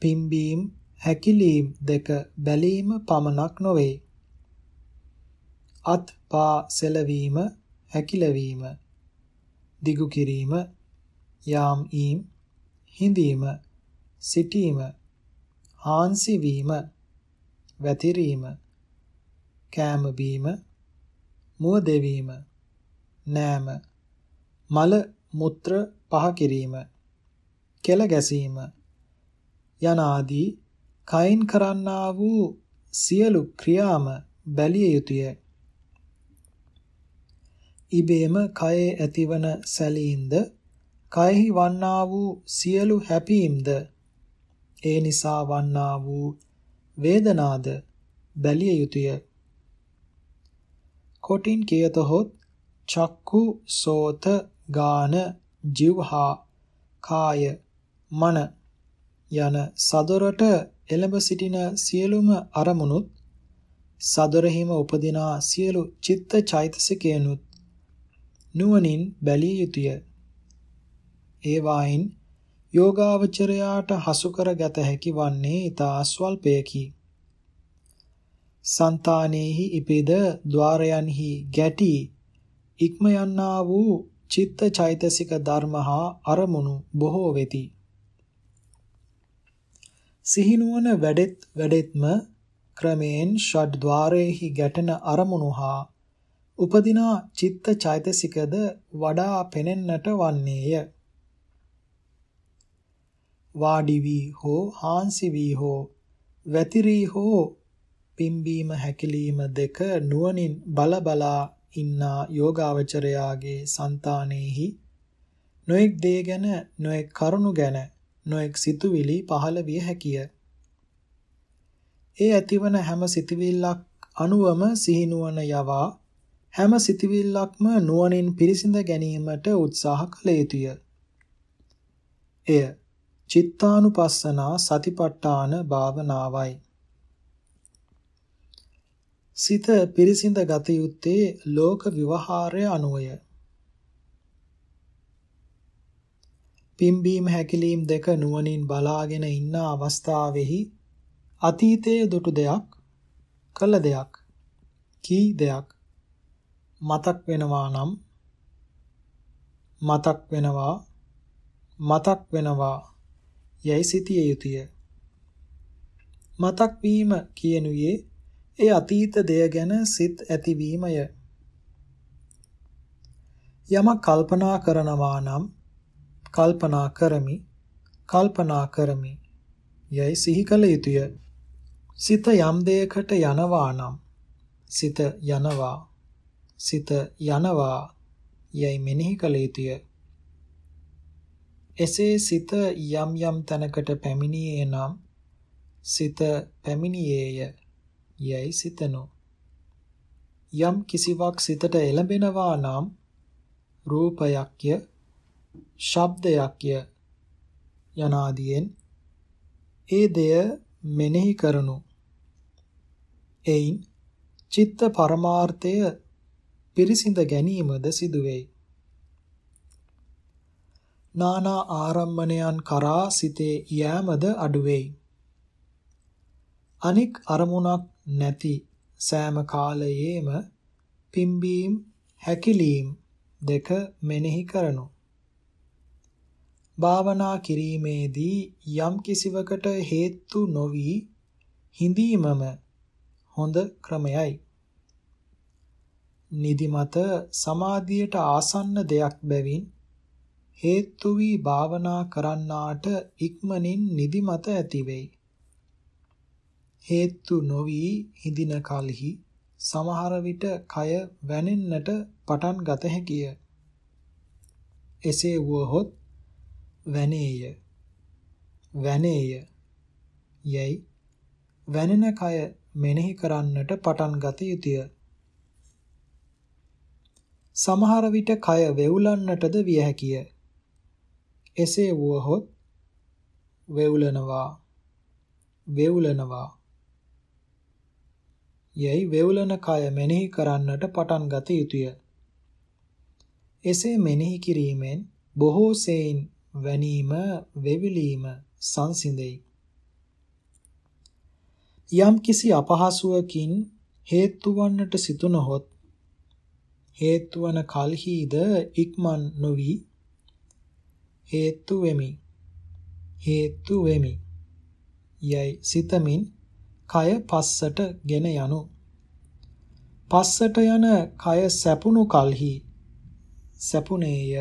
පිම්බීම් හැකිලීම් දෙක බැලීම පමණක් නොවේ. අත් පා සෙලවීම හැකිලවීම දිගු කිරීම යාම් ඊම් හිඳීම සිටීම හාන්සි වීම වැතිරීම කෑම බීම මුව දෙවීම නෑම මල මුත්‍ර පහ කිරීම කෙල ගැසීම යන ආදී කයින් කරන්නා වූ සියලු ක්‍රියාම බැලිය යුතුය. ඉබේම කයේ ඇතිවන සැලීන්ද කයෙහි වන්නා වූ සියලු හැපීම්ද ඒ නිසා වන්නා වූ වේදනාද බැලිය යුතුය. කොටින් කියතොත් චක්කු සෝත ගාන, જીවහා, කාය, මන යන සදොරට එළඹ සිටින සියලුම අරමුණුත් සදොරෙහිම උපදිනා සියලු චිත්ත චෛතසිකයනුත් නුවණින් බැලිය යුතුය. ඒ වයින් යෝගාවචරයාට හසු කරගත හැකි වන්නේ ඊතා ස්වල්පයකි. సంతානේහි ඉපෙද ద్వාරයන්හි ගැටි ඉක්ම යන්නා වූ චිත්ත චෛතසික ධර්ම හා අරමුණු බොහෝ වෙති. සිහිනුවන වැඩෙත් වැඩෙත්ම ක්‍රමයෙන් ෂඩ් ద్వාරයේහි ගැටෙන අරමුණු හා උපදිනා චිත්ත චෛතසිකද වඩා පෙනෙන්නට වන්නේය. වාඩි වී හෝ හාන්සි වී හෝ වැතිරී හෝ පිම්බීම හැකිලිම දෙක නුවණින් බල බලා ඉන්නා යෝගාවචරයාගේ సంతානෙහි නොඑක් දේ ගැන නොඑක් කරුණු ගැන නොඑක් සිතුවිලි පහළ විය හැකිය. ඒ ඇතිවන හැම සිතවිල්ලක් අනුවම සිහිනුවන යවා හැම සිතවිල්ලක්ම නුවණින් පිරිසිඳ ගැනීමට උත්සාහ කළ යුතුය. එය චිත්තානුපස්සනා සතිපට්ඨාන භාවනාවයි. සිත පිරිසිඳ ගත යුත්තේ ලෝක විවහාරය අනුවය. පිම්බීම හැකිලීම් දෙක නුවණින් බලාගෙන ඉන්න අවස්ථාවෙහි අතීතයේ දුටු දෙයක් කළ දෙයක් කී දෙයක් මතක් වෙනවා නම් මතක් වෙනවා මතක් වෙනවා යයි සිටිය යුතුය මතක් වීම කියනුයේ ඒ අතීත දෙය ගැන සිත් ඇතිවීමය. යමක් කල්පනා කරනවා නම් කල්පනා කරමි කල්පනා කරමි යයි සිහි කළ යුතුය. සිත යම් දෙයකට යනවා නම් සිත යනවා සිත යනවා යයි මෙනෙහි කළ යුතුය. එසේ සිත යම් යම් තැනකට පැමිණියේ නම් සිත පැමිණියේය. යයි සිතනෝ. යම් කිසිවක් සිතට එළඹෙනවා නම් රූපයක්ය ශබ්දයක්ය යනාදියෙන් ඒ දෙය මෙනෙහි කරනු. එයින් චිත්ත පරමාර්ථය පිරිසිඳ ගැනීමද සිදුවේයි. නානා ආරම්මණයන් කරා සිතේ යෑමද අඩුවේයි. අනික් අරමුණක් නැති සෑම කාලයේම පිම්බීම් හැකිලීම් දෙක මෙනෙහි කරනු භාවනා කිරීමේදී යම් කිසිවකට හේතු නොවි හිඳීමම හොඳ ක්‍රමයයි. නිදිමත සමාධියට ආසන්න දෙයක් බැවින් හේතු වී භාවනා කරන්නාට ඉක්මනින් නිදිමත ඇති වෙයි. හේතු නොවි හිඳින කලෙහි සමහර විට කය වැනෙන්නට පටන් ගත හැකිය. එසේ වුවහොත් වැනේය වැනේය යයි වැනෙන කය මෙනෙහි කරන්නට පටන් ගත යුතුය. සමහර විට කය වෙවුලන්නටද විය හැකිය. එසේ වුවහොත් වෙවුලනවා වෙවුලනවා යයි වෙවුලන කය මෙනෙහි කරන්නට පටන් ගත යුතුය. එසේ මෙනෙහි කිරීමෙන් බොහෝ සෙයින් වැනීම වෙවිලීම සංසිඳෙයි. යම් කිසි අපහසුවකින් හේතු වන්නට සිතුනහොත් හේතු වන කල්හිද ඉක්මන් නොවි හේතු වෙමි හේතු වෙමි යයි සිතමින් කය පස්සට ගෙන යනු. පස්සට යන කය සැපුණු කල්හි සැපුණේය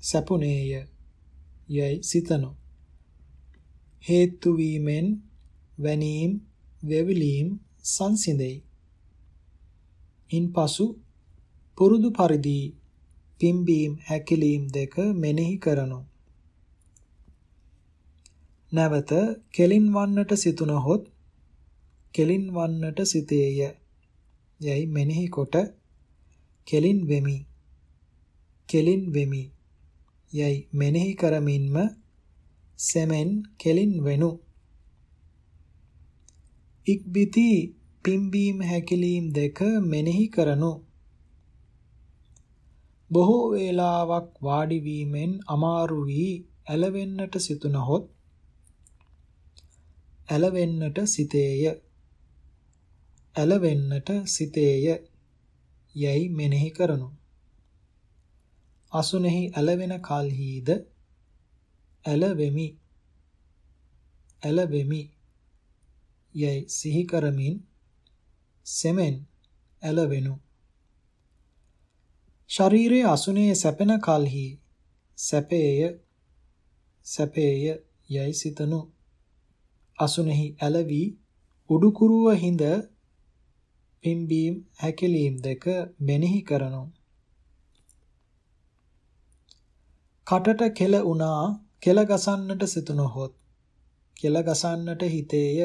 සැපුණේය යයි සිතනු. හේතු වීමෙන් වැනීම් වෙවිලීම් සංසිඳෙයි. ඉන්පසු පුරුදු පරිදි පිම්බීම් හැකිලීම් දෙක මෙනෙහි කරනු. නැවත කෙලින් වන්නට සිතුනහොත් කෙලින් වන්නට සිතේය. යයි මෙනෙහි කොට කෙලින් වෙමි. කෙලින් වෙමි. යයි මෙනෙහි කරමින්ම සෙමෙන් කෙලින් වෙනු. ඉක්බිති පිම්බීම හැකිලීම් දෙක මෙනෙහි කරනු. බොහෝ වේලාවක් වාඩි වීමෙන් අමාරු වී ඇලවෙන්නට සිතුනහොත් ඇලවෙන්නට සිතේය. ඇලවෙන්නට සිතේය. යයි මෙනෙහි කරනු. අසුනේහි ඇලවෙන කල්හිද? ඇලවෙමි. ඇලවෙමි. යයි සිහි කරමින් සෙමෙන් ඇලවෙනු. ශරීරයේ අසුනේ සැපෙන කලෙහි. සැපේය. සැපේය. යයි සිතනු. අසුනේහි ඇලවි උඩුකුරුව හිඳ පිම්බීම් හැකිලීම් දෙක මෙනෙහි කරනු. කටට කෙල උනා කෙල ගසන්නට සිතුනොත් කෙල ගසන්නට හිතේය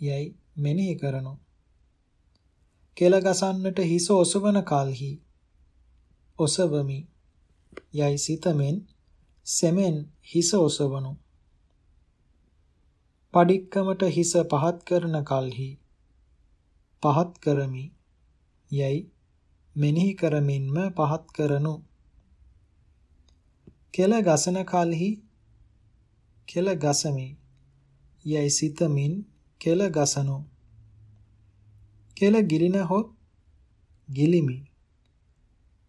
යයි මෙනෙහි කරනු. කෙල ගසන්නට හිස ඔසවන කලෙහි ඔසවමි යයි සිතමින් සෙමෙන් හිස ඔසවනු. පඩික්කමට හිස පහත් කරන කලෙහි පහත් කරමි. යයි මෙනෙහි කරමින්ම පහත් කරනු. කෙල ගසන කලෙහි කෙල ගසමි. යයි සිතමින් කෙල ගසනු. කෙල ගිලිනහොත් ගිලිමි.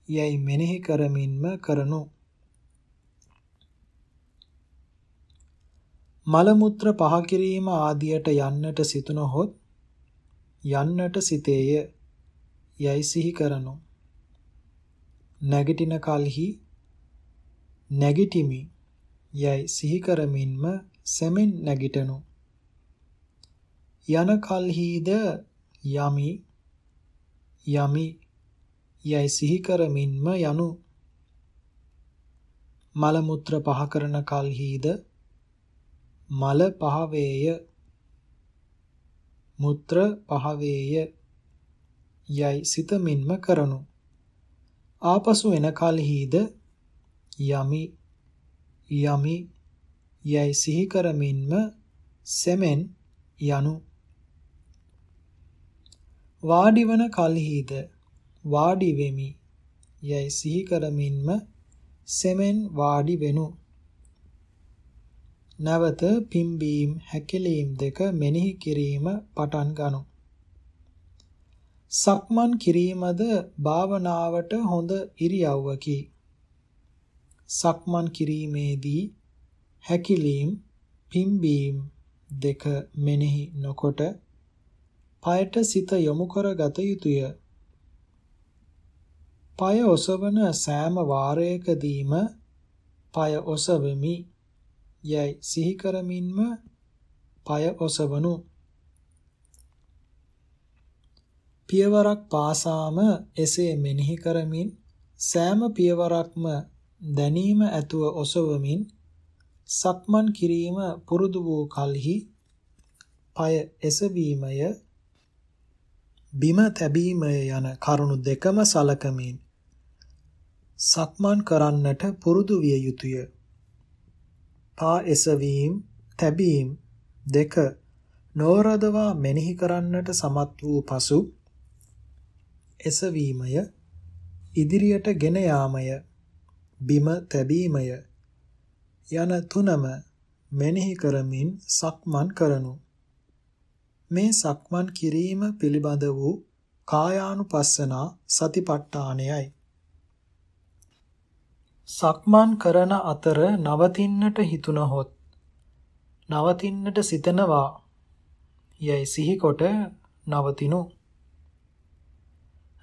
යයි මෙනෙහි කරමින්ම කරනු. මල මුත්‍ර පහ කිරීම ආදියට යන්නට සිතුනොත් යන්නට සිතේය. යයි සිහි කරනු. නැගිටින කලෙහි නැගිටිමි. යයි සිහි කරමින්ම සෙමින් නැගිටනු. යන කලෙහිද යමි. යමි. යයි සිහි කරමින්ම යනු. මල මුත්‍ර පහ කරන කලෙහිද මල පහවේය මුත්‍ර පහවේය යයි සිතමින්ම කරනු. ආපසු එන කලෙහිද යමි. යමි. යයි සිහි කරමින්ම සෙමෙන් යනු. වාඩිවන කලෙහිද වාඩි වෙමි. යයි සිහි කරමින්ම සෙමෙන් වාඩි වෙනු. නැවත පිම්බීම් හැකිලීම් දෙක මෙනෙහි කිරීම පටන් ගනු. සක්මන් කිරීමද භාවනාවට හොඳ ඉරියව්වකි. සක්මන් කිරීමේදී හැකිලීම් පිම්බීම් දෙක මෙනෙහි නොකොට පයට සිත යොමු කරගත යුතුය. පය ඔසවන සෑම වාරයකදීම පය ඔසවමි යයි සිහි කරමින්ම পায় ඔසවනු. පියවරක් පාසාම එසේ මෙනෙහි කරමින් සෑම පියවරක්ම දැනීම ඇතුව ඔසවමින් සක්මන් කිරීම පුරුදු වූ කලෙහි পায় එසවීමය බිම තැබීමය යන කරුණු දෙකම සලකමින් සක්මන් කරන්නට පුරුදු විය යුතුය. පා එසවීම තැබීම දෙක නෝරදවා මෙනෙහි කරන්නට සමත් වූ පසු එසවීමය ඉදිරියට ගෙන යාමය බිම තැබීමය යන තුනම මෙනෙහි කරමින් සක්මන් කරනු. මේ සක්මන් කිරීම පිළිබඳ වූ කායානුපස්සනා සතිපට්ඨානයයි. සක්මන් කරන අතර නවතින්නට හිතුනහොත් නවතින්නට සිතනවා. යයි සිහිකොට නවතිනු.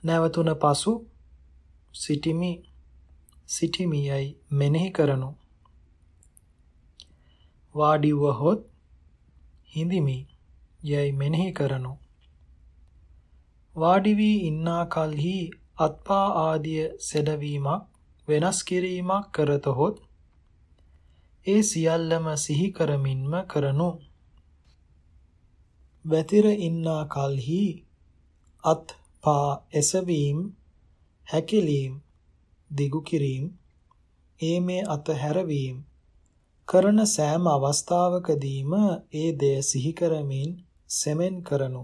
නැවතුන පසු සිටිමි සිටිමි යයි මෙනෙහි කරනු. වාඩි වහොත් හිඳිමි යයි මෙනෙහි කරනු. වාඩි වී ඉන්නා කලෙහි අත්පා ආදිය සෙඩවීමක් වෙනස් කිරීමක් කරතොත් ඒ සියල්ලම සිහි කරමින්ම කරනු. වැතිර ඉන්නා කලෙහි අත් පා එසවීම හැකිලීම් දිගු කිරීම ඒ මේ අත හැරවීම කරන සෑම අවස්ථාවකදීම ඒ දෙය සිහි කරමින් සෙමෙන් කරනු.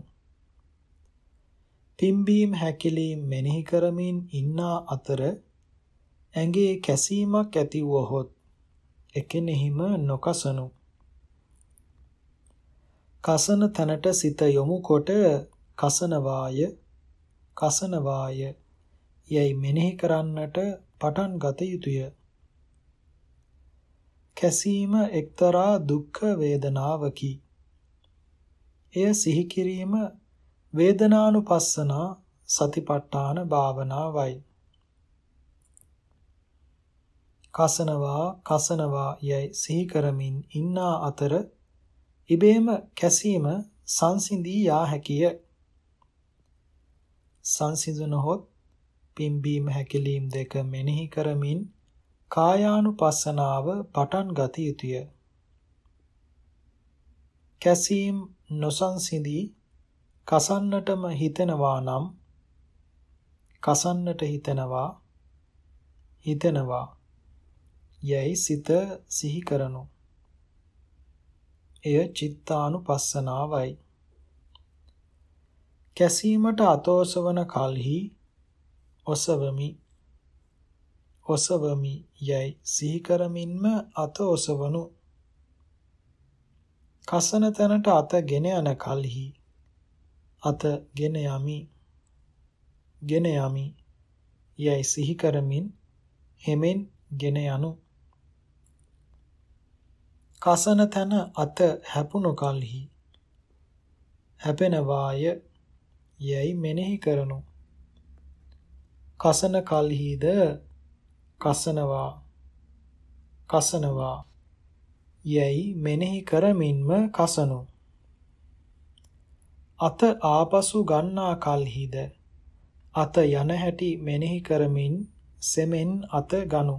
පිම්බීම් හැකිලීම් මෙනෙහි කරමින් ඉන්නා අතර ඇඟේ කැසීමක් ඇති වුවහොත් එකෙනෙහිම නොකසනු. කසන තැනට සිත යොමු කොට කසනවාය කසනවාය යයි මෙනෙහි කරන්නට පටන් ගත යුතුය. කැසීම එක්තරා දුක්ඛ වේදනාවකි. එය සිහි කිරීම වේදනානුපස්සනා සතිපට්ඨාන භාවනාවයි. කසනවා කසනවා යයි සිහි කරමින් ඉන්නා අතර ඉබේම කැසීම සංසිඳී යා හැකිය. සංසිඳනහොත් පිම්බීම හැකිලීම් දෙක මෙනෙහි කරමින් කායානුපස්සනාව පටන් ගත යුතුය. කැසීම් නොසංසිඳී කසන්නටම හිතෙනවා නම් කසන්නට හිතෙනවා හිතෙනවා යයි සිත සිහි කරනු. එය චිත්තානුපස්සනාවයි. කැසීමට අතෝසවන කල්හි ඔසවමි ඔසවමි යයි සිහි කරමින්ම අත ඔසවනු. කසන තැනට අත ගෙන යන කල්හි අත ගෙන යමි ගෙන යමි යයි සිහි කරමින් හෙමෙන් ගෙන යනු කසන තැන අත හැපුණු කලෙහි. හැපෙනවාය යයි මෙනෙහි කරනු. කසන කලෙහිද? කසනවා. කසනවා. යයි මෙනෙහි කරමින්ම කසනු. අත ආපසු ගන්නා කල්හිද? අත යන හැටි මෙනෙහි කරමින් සෙමෙන් අත ගනු.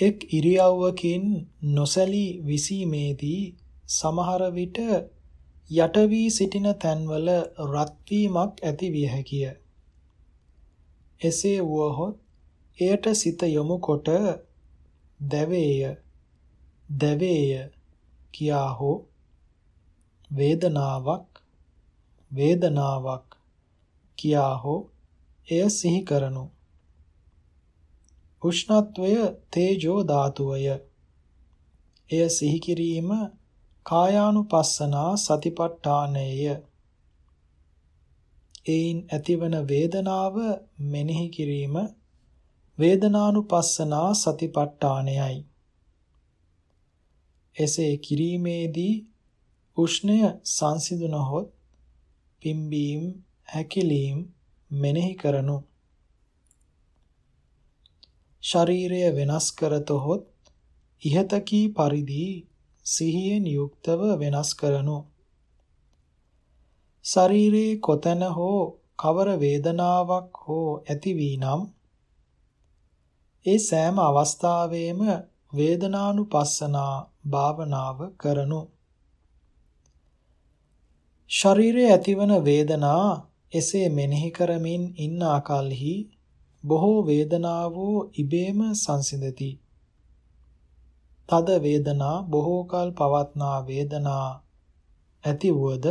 එක් ඉරියව්වකින් නොසැලී විසීමේදී සමහර විට යට වී සිටින තැන්වල රත් වීමක් ඇති විය හැකිය. එසේ වුවහොත් එයට සිත යොමු කොට දැවේය දැවේය කියා හෝ වේදනාවක් වේදනාවක් කියා හෝ එය සිහි කරනු. උෂ්ණත්වය තේජෝ ධාතුවය. එය සිහි කිරීම කායානුපස්සනා සතිපට්ඨානයය. එයින් ඇතිවන වේදනාව මෙනෙහි කිරීම වේදනානුපස්සනා සතිපට්ඨානයයි. එසේ කිරීමේදී උෂ්ණය සංසිඳුනහොත් පිම්බීම් හැකිලීම් මෙනෙහි කරනු ශරීරය වෙනස් කරතොත් ඉහත කී පරිදි සිහියෙන් යුක්තව වෙනස් කරනු. ශරීරයේ කොතැන හෝ කවර වේදනාවක් හෝ ඇති වීනම් ඒ සෑම අවස්ථාවෙම වේදනානුපස්සනා භාවනාව කරනු. ශරීරයේ ඇතිවන වේදනා එසේ මෙනෙහි කරමින් ඉන්න ආකල්හි බොහෝ වේදනාවෝ ඉබේම සංසිඳති. තද වේදනා බොහෝ කල පවත්නා වේදනා ඇති වුවද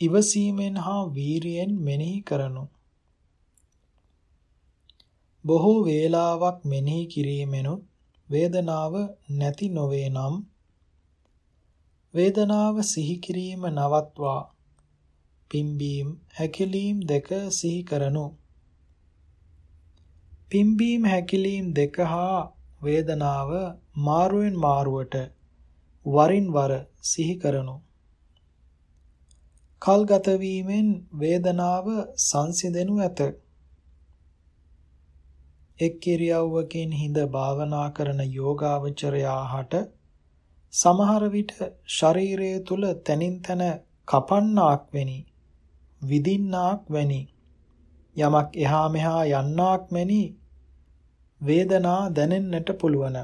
ඉවසීමෙන් හා වීරියෙන් මෙනෙහි කරනු. බොහෝ වේලාවක් මෙනෙහි කිරීමෙනුත් වේදනාව නැති නොවේ නම් වේදනාව සිහි කිරීම නවත්වා පිම්බීම් හැකිලීම් දෙක සිහි කරනු පිම්බීම් හැකිලීම් දෙක හා වේදනාව මාරුවෙන් මාරුවට වරින් වර සිහි කරනු. කල්ගත වීමෙන් වේදනාව සංසිඳෙනු ඇත. එක් කිරියව්වකින් හිඳ භාවනා කරන යෝගාවචරයා හට සමහර විට ශරීරය තුල තනින් තන කපන්නාක් වැනි විදින්නාක් වැනි යමක් එහා මෙහා යන්නාක් වැනි වේදනා දැනෙන්නට පුළුවන්.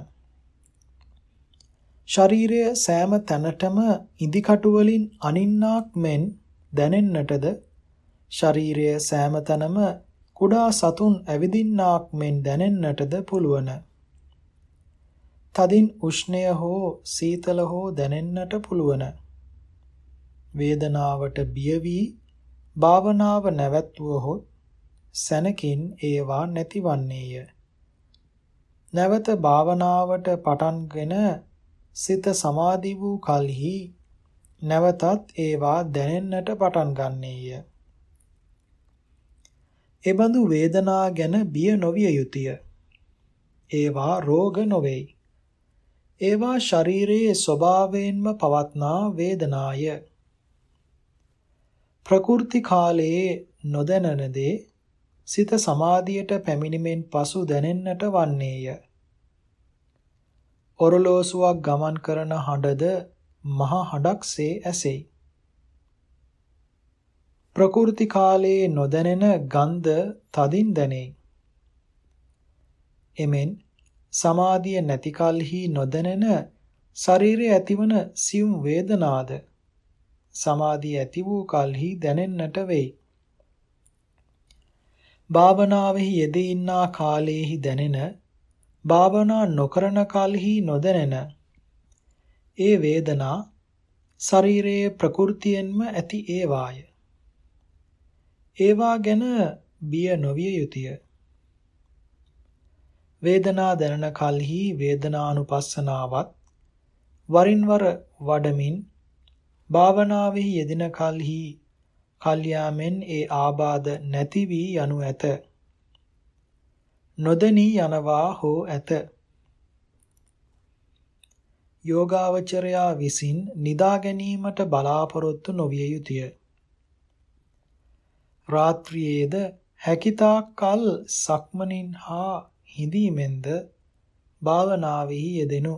ශරීරය සෑම තැනටම ඉදිකටු වලින් අනින්නාක් මෙන් දැනෙන්නටද ශරීරය සෑම තැනම කුඩා සතුන් ඇවිදින්නාක් මෙන් දැනෙන්නටද පුළුවන්. තදින් උෂ්ණය හෝ සීතල හෝ දැනෙන්නට පුළුවන්. වේදනාවට බිය වී භාවනාව නැවැත්වුවහොත් සැනකින් ඒවා නැතිවන්නේය. නැවත භාවනාවට පටන්ගෙන සිත සමාධි වූ කලෙහි නැවතත් ඒවා දැනෙන්නට පටන් ගන්නේය. එබඳු වේදනා ගැන බිය නොවිය යුතුය. ඒවා රෝග නොවේයි. ඒවා ශරීරයේ ස්වභාවයෙන්ම පවත්නා වේදනාය. ප්‍රකෘති කාලයේ නොදැනන දේ සිත සමාධියට පැමිණීමෙන් පසු දැනෙන්නට වන්නේය. ඔරලෝසුවක් ගමන් කරන හඬද මහ හඬක්සේ ඇසෙයි. ප්‍රකෘති කාලයේ නොදැනෙන ගන්ධ තදින් දැනේ. එමෙන් සමාධිය නැති කලෙහි නොදැනෙන ශරීරයේ ඇතිවන සියුම් වේදනාද සමාධිය ඇති වූ කලෙහි දැනෙන්නට වෙයි. භාවනාවෙහි යෙදී ඉන්නා කාලයේහි දැනෙන භාවනා නොකරන කලෙහි නොදැනෙන ඒ වේදනා ශරීරයේ ප්‍රകൃතියෙන්ම ඇති ඒවාය. ඒවා ගැන බිය නොවිය යුතුය. වේදනා දැනන කලෙහි වේදනානුපස්සනාවත් වරින් වර වඩමින් භාවනාවෙහි යෙදෙන කලෙහි කල්යාමෙන් ඒ ආබාධ නැති වී යනු ඇත. නොදෙනී යනවා හෝ ඇත. යෝගාවචරයා විසින් නිදා ගැනීමට බලාපොරොත්තු නොවිය යුතුය. රාත්‍රියේද හැකිතාක් කල් සක්මනින් හා හිඳීමෙන්ද භාවනාවෙහි යෙදෙනු.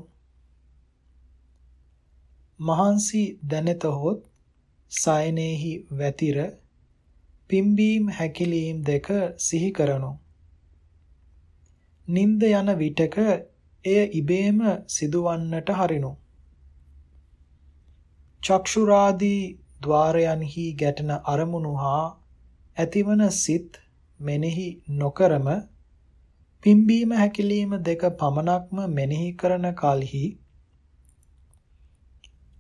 මහන්සි දැනෙතහොත් සයනේහි වැතිර පිම්බීම් හැකිලීම් දෙක සිහි කරනු. නින්ද යන විටක එය ඉබේම සිදුවන්නට හරිනු. චක්ෂුරාදී ద్వාරයන්හි ගැටෙන අරමුණු හා ඇතිවන සිත් මෙනෙහි නොකරම පිම්බීම හැකිලීම දෙක පමණක්ම මෙනෙහි කරන කලෙහි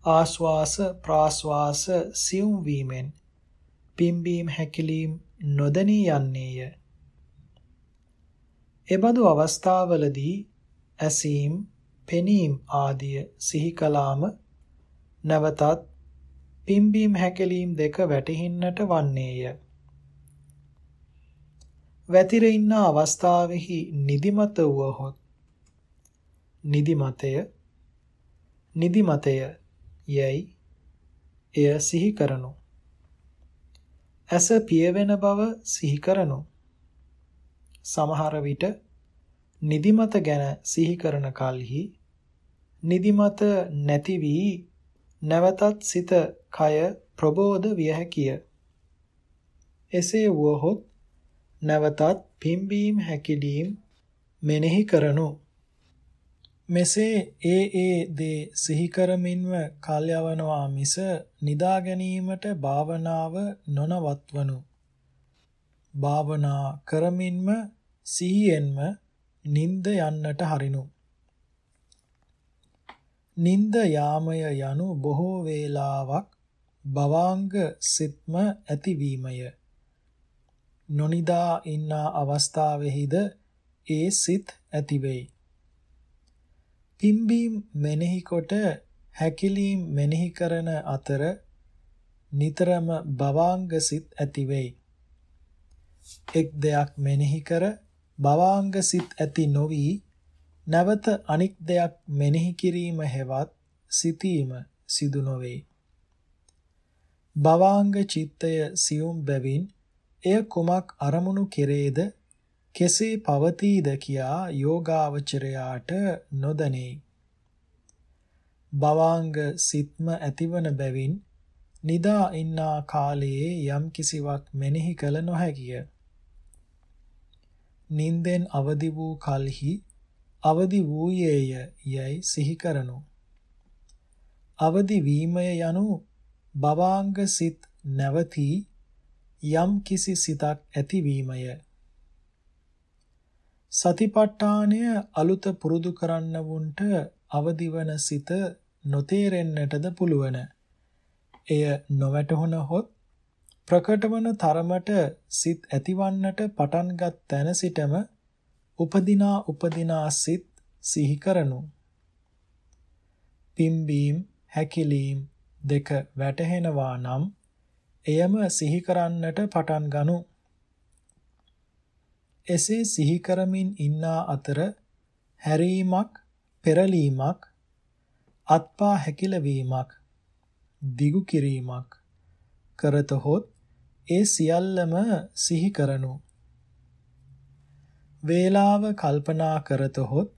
ආශ්වාස ප්‍රාශ්වාස සියුම් වීමෙන් පිම්බීම හැකිලීම් නොදැනී යන්නේය. එබඳු අවස්ථාවලදී ඇසීම්, පෙනීම් ආදිය සිහි කළාම නැවතත් පිම්බීම හැකිලීම් දෙක වැටහින්නට වන්නේය. වැතිර ඉන්න අවස්ථාවෙහි නිදිමත වුවහොත් නිදිමතය නිදිමතය යැයි එය සිහි කරනු. ඇස පියවෙන බව සිහි කරනු. සමහර විට නිදිමත ගැන සිහි කරන කලෙහි නිදිමත නැති වී නැවතත් සිත කය ප්‍රබෝධ විය හැකිය. එසේ වුවහොත් නැවතත් පිම්බීම් හැකිලීම් මෙනෙහි කරනු. මෙසේ ඒ ඒ දේ සිහි කරමින්ව කල් යවනවා මිස නිදා ගැනීමට භාවනාව නොනවත්වනු. භාවනා කරමින්ම සිහියෙන්ම නිින්ද යන්නට හරිනු. නිින්ද යාමය යනු බොහෝ වේලාවක් භවාංග සිත්ම ඇතිවීමය. නොනිදා ඉන්නා අවස්ථාවෙහිද ඒ සිත් ඇතිවෙයි. පිම්බීම් මෙනෙහි කොට හැකිලීම් මෙනෙහි කරන අතර නිතරම භවාංග සිත් ඇති වෙයි. එක් දෙයක් මෙනෙහි කර භවාංග සිත් ඇති නොවි නැවත අනික් දෙයක් මෙනෙහි කිරීම හෙවත් සිතීම සිදු නොවේ. භවාංග චිත්තය සියුම් බැවින් එය කුමක් අරමුණු කෙරේද කෙසේ පවතීද කියා යෝගාවචරයාට නොදැනේ. භවාංග සිත්ම ඇතිවන බැවින් නිදා ඉන්නා කාලයේ යම් කිසිවක් මෙනෙහි කළ නොහැකිය. නින්දෙන් අවදි වූ කලෙහි අවදි වූයේය යයි සිහි කරනු. අවදි වීමය යනු භවාංග සිත් නැවතී යම් කිසි සිතක් ඇතිවීමය. සතිපට්ඨානය අලුත පුරුදු කරන්නවුන්ට අවදිවන සිත නොතේරෙන්නටද පුළුවන්. එය නොවැටහුණහොත් ප්‍රකටවන තරමට සිත් ඇතිවන්නට පටන්ගත් තැන සිටම උපදිනා උපදිනා සිත් සිහි කරනු. පිම්බීම් හැකිලීම් දෙක වැටහෙනවා නම් එයම සිහි කරන්නට පටන් ගනු. එසේ සිහි කරමින් ඉන්නා අතර හැරීමක් පෙරලීමක් අත්පා හැකිලවීමක් දිගු කිරීමක් කරතහොත් ඒ සියල්ලම සිහි කරනු වේලාව කල්පනා කරතහොත්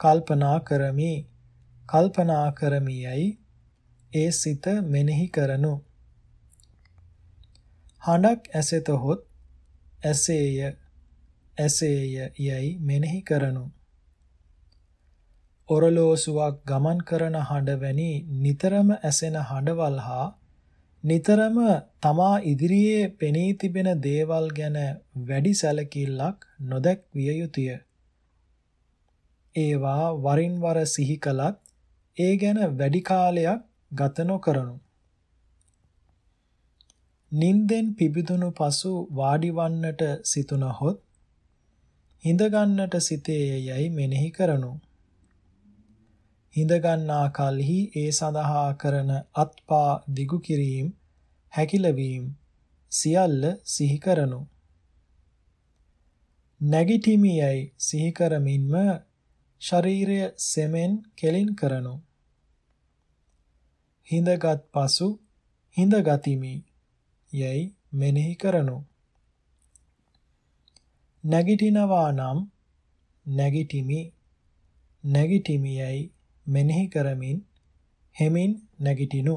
කල්පනා කරමි. කල්පනා කරමියයි ඒ සිත මෙනෙහි කරනු. හඬක් ඇසෙතහොත් ඇසේය. ඇසේය යයි මෙනෙහි කරනු ඔරලෝසුවක් ගමන් කරන හඬ වැනි නිතරම ඇසෙන හඬවල් හා නිතරම තමා ඉදිරියේ පෙනී තිබෙන දේවල් ගැන වැඩි සැලකිල්ලක් නොදැක් විය යුතුය. ඒවා වරින් වර සිහි කලත් ඒ ගැන වැඩි කාලයක් ගත නොකරනු. නින්දෙන් පිබිදුණු පසු වාඩිවන්නට සිතුනහොත් හිඳ ගන්නට සිතේ යයි මෙනෙහි කරනු. හිඳ ගන්නා කලෙහි ඒ සඳහා කරන අත්පා දිගු කිරීම හැකිලවීම සියල්ල සිහි කරනු. නැගිටිමියයි සිහි කරමින්ම ශරීරය සෙමෙන් කෙලින් කරනු. හිඳගත් පසු හිඳ ගතිමි යයි මෙනෙහි කරනු. නැගිටිනවා නම් නැගිටිමි නැගිටිමි යයි මෙනෙහි කරමින් හෙමින් නැගිටිනු.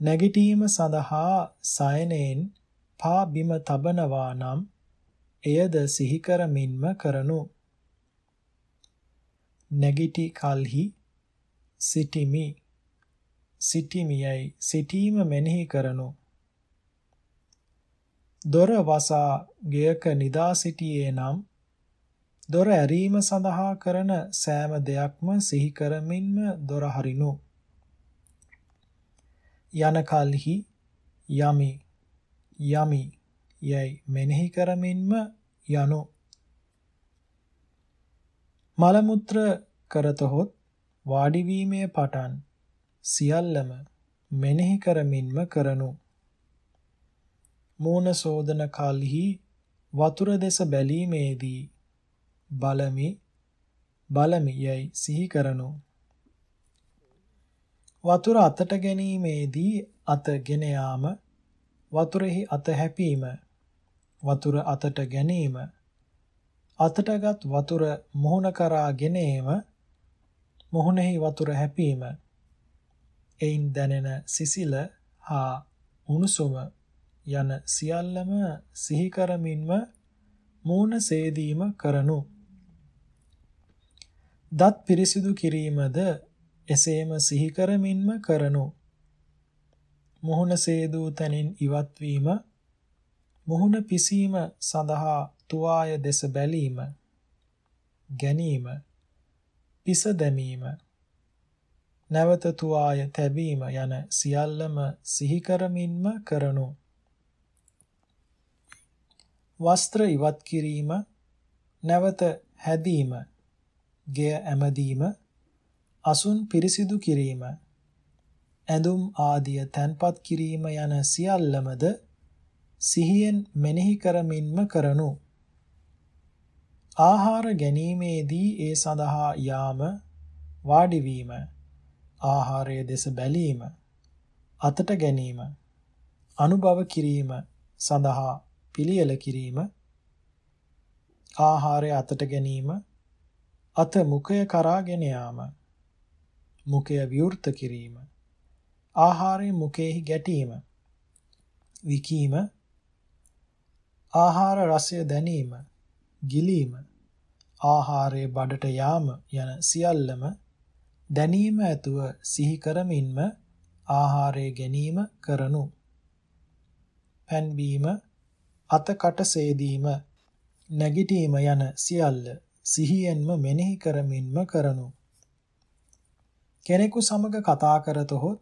නැගිටීම සඳහා සයනෙන් පා බිම තබනවා නම් එයද සිහි කරමින්ම කරනු. නැගිටි කලෙහි සිටිමි සිටිමියයි සිටීම මෙනෙහි කරනු. දොර වසා ගෙයක නිදා සිටියේ නම් දොර ඇරීම සඳහා කරන සෑම දෙයක්ම සිහි කරමින්ම දොර හරිනු. යන කලෙහි යමි යමි යයි මෙනෙහි කරමින්ම යනු. මල මුත්‍ර කරතහොත් වාඩි වීමේ පටන් සියල්ලම මෙනෙහි කරමින්ම කරනු. මූණ සෝදන කලෙහි වතුර දෙස බැලීමේදී බලමි බලමි යයි සිහි කරනු. වතුර අතට ගැනීමේදී අත ගෙන යාම වතුරෙහි අත හැපීම වතුර අතට ගැනීම අතටගත් වතුර මුහුණ කරා ගෙන ඒම මුහුණෙහි වතුර හැපීම එයින් දැනෙන සිසිල හා උණුසුම යන සියල්ලම සිහි කරමින්ම මූණ සේදීම කරනු දත් පිරිසිදු කිරීමද එසේම සිහි කරමින්ම කරනු. මුහුණ සේදූ තැනින් ඉවත් වීම මුහුණ පිසීම සඳහා තුවාය දෙස බැලීම ගැනීම පිස දැමීම නැවත තුවාය තැබීම යන සියල්ලම සිහි කරමින්ම කරනු. වස්ත්‍ර ඉවත් කිරීම නැවත හැදීම ගෙය ඇමදීම අසුන් පිරිසිදු කිරීම ඇඳුම් ආදිය තැන්පත් කිරීම යන සියල්ලමද සිහියෙන් මෙනෙහි කරමින්ම කරනු. ආහාර ගැනීමේදී ඒ සඳහා යාම වාඩි වීම ආහාරය දෙස බැලීම අතට ගැනීම අනුභව කිරීම සඳහා පිළියෙල කිරීම ආහාරය අතට ගැනීම අත මුඛය කරාගෙන යාම මුඛය විවෘත කිරීම ආහාරයේ මුඛෙහි ගැටීම විකීම ආහාර රසය දැනීම ගිලීම ආහාරයේ බඩට යාම යන සියල්ලම දැනීම ඇතුව සිහි කරමින්ම ආහාරය ගැනීම කරනු. පැන්බීම අතකට සේදීම නැගිටීම යන සියල්ල සිහියෙන්ම මෙනෙහි කරමින්ම කරනු. කෙනෙකු සමග කතා කරතොත්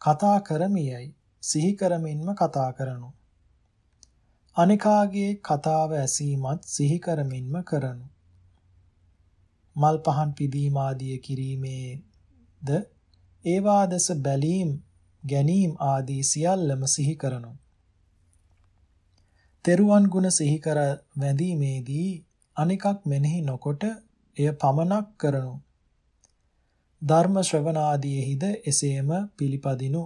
කතා කරමියයි සිහි කරමින්ම කතා කරනු. අනිකාගේ කතාව ඇසීමත් සිහි කරමින්ම කරනු. මල් පහන් පිදීම ආදිය කිරීමේද ඒවා දෙස බැලීම් ගැනීම ආදී සියල්ලම සිහි කරනු. තෙරුවන් ගුණ සිහි කර වැඳීමේදී අනිකක් මෙනෙහි නොකොට එය පමනක් කරනු. ධර්ම ශ්‍රවණාදීෙහිද එසේම පිළිපදිනු.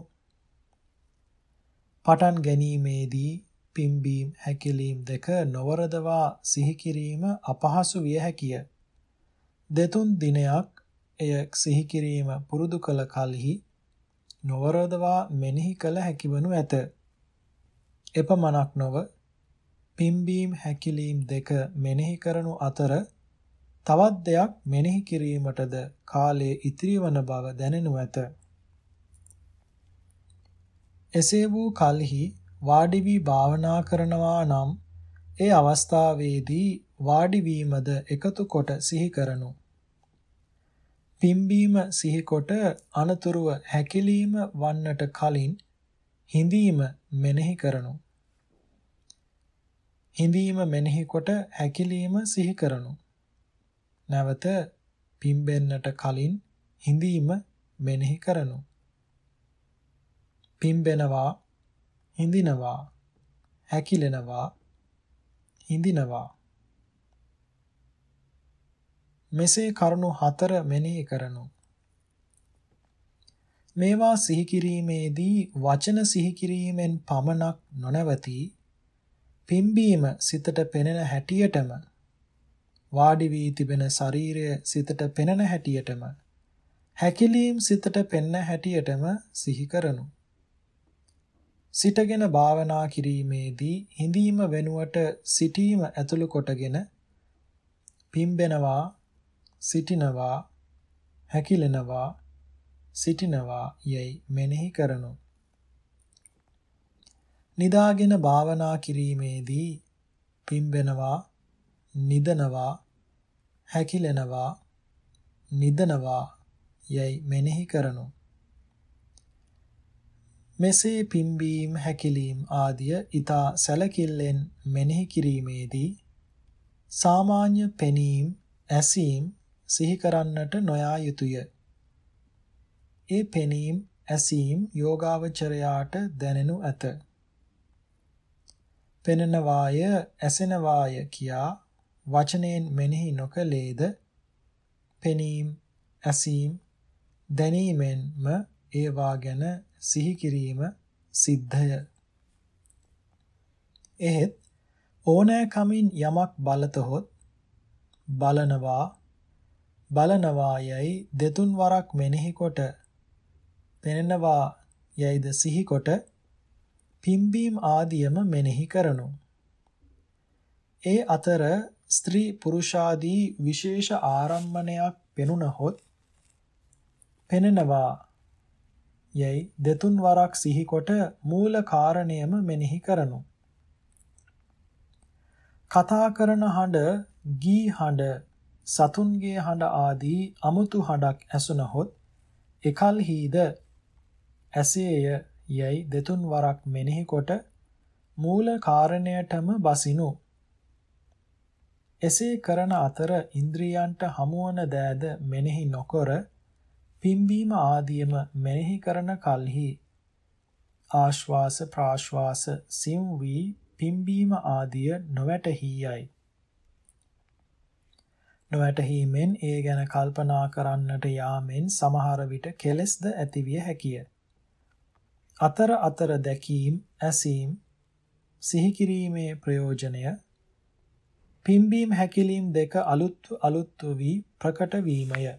පටන් ගැනීමේදී පිම්බීම් හැකිලීම් දෙක නොවරදවා සිහි කිරීම අපහසු විය හැකිය. දෙතුන් දිනයක් එය සිහි කිරීම පුරුදු කළ කලෙහි නොවරදවා මෙනෙහි කළ හැකිවනු ඇත. එපමණක් නොව පිම්බීම් හැකිලීම් දෙක මෙනෙහි කරනු අතර තවත් දෙයක් මෙනෙහි කිරීමටද කාලයේ ඉතිරි වන බව දැනෙනු ඇත. එසේ වූ කලෙහි වාඩි වී භාවනා කරනවා නම් ඒ අවස්ථාවේදී වාඩි වීමද එකතු කොට සිහි කරනු. පිම්බීම සිහිකොට අනතුරුව හැකිලීම වන්නට කලින් හිඳීම මෙනෙහි කරනු. හිඳීම මෙනෙහි කොට හැකිලීම සිහි කරනු. නැවත පිම්බෙන්නට කලින් හිඳීම මෙනෙහි කරනු. පිම්බෙනවා හිඳිනවා හැකිලෙනවා හිඳිනවා මෙසේ කරුණු හතර මෙනෙහි කරනු. මේවා සිහි කිරීමේදී වචන සිහි කිරීමෙන් පමණක් නොනවති පිම්බීම සිතට පෙනෙන හැටියටම වාඩි වී තිබෙන ශරීරය සිතට පෙනෙන හැටියටම හැකිලීම් සිතට පෙනෙන හැටියටම සිහි කරනු. සිටගෙන භාවනා කිරීමේදී හිඳීම වෙනුවට සිටීම ඇතුළු කොටගෙන පිම්බෙනවා සිටිනවා හැකිලෙනවා සිටිනවා යයි මෙනෙහි කරනු. නිදාගෙන භාවනා කිරීමේදී පිම්බෙනවා නිදනවා හැකිලෙනවා නිදනවා යයි මෙනෙහි කරනු. මෙසේ පිම්බීම් හැකිලීම් ආදිය ඊතා සැලකිල්ලෙන් මෙනෙහි කිරීමේදී සාමාන්‍ය පෙනීම් ඇසීම් සිහි කරන්නට නොයා යුතුය. ඒ පෙනීම් ඇසීම් යෝගාවචරයාට දැනෙනු ඇත. පෙනෙනවාය ඇසෙනවාය කියා වචනයෙන් මෙනෙහි නොකලේද පෙනීම් ඇසීම් දැනීමෙන්ම ඒවා ගැන සිහි කිරීම සිද්ධය. එහෙත් ඕනෑකමින් යමක් බලතහොත් බලනවා බලනවා යයි දෙතුන් වරක් මෙනෙහි කොට පෙනෙනවා යයිද සිහි කොට පිම්බීම් ආදියම මෙනෙහි කරනු. ඒ අතර ස්ත්‍රී පුරුෂාදී විශේෂ ආරම්මණයක් පෙනුනහොත් පෙනෙනවා යයි දෙතුන් වරක් සිහි කොට මූල කාරණයම මෙනෙහි කරනු. කතා කරන හඬ, ගී හඬ, සතුන්ගේ හඬ ආදී අමුතු හඬක් ඇසුනහොත් එකල්හිද ඇසේය යයි දෙතුන් වරක් මෙනෙහි කොට මූල කාරණයටම බසිනු. එසේ කරන අතර ඉන්ද්‍රියන්ට හමුවන දෑද මෙනෙහි නොකර පිම්බීම ආදියම මෙනෙහි කරන කල්හි ආශ්වාස ප්‍රාශ්වාස සිම් වී පිම්බීම ආදිය නොවැටහි යයි. නොවැටහීමෙන් ඒ ගැන කල්පනා කරන්නට යාමෙන් සමහර විට කෙලෙස්ද ඇතිවිය හැකිය. අතර අතර දැකීම්, ඇසීම්, සිහි කිරීමේ ප්‍රයෝජනය පිම්බීම් හැකිලීම් දෙක අලුත් අලුත් වී ප්‍රකට වීමය.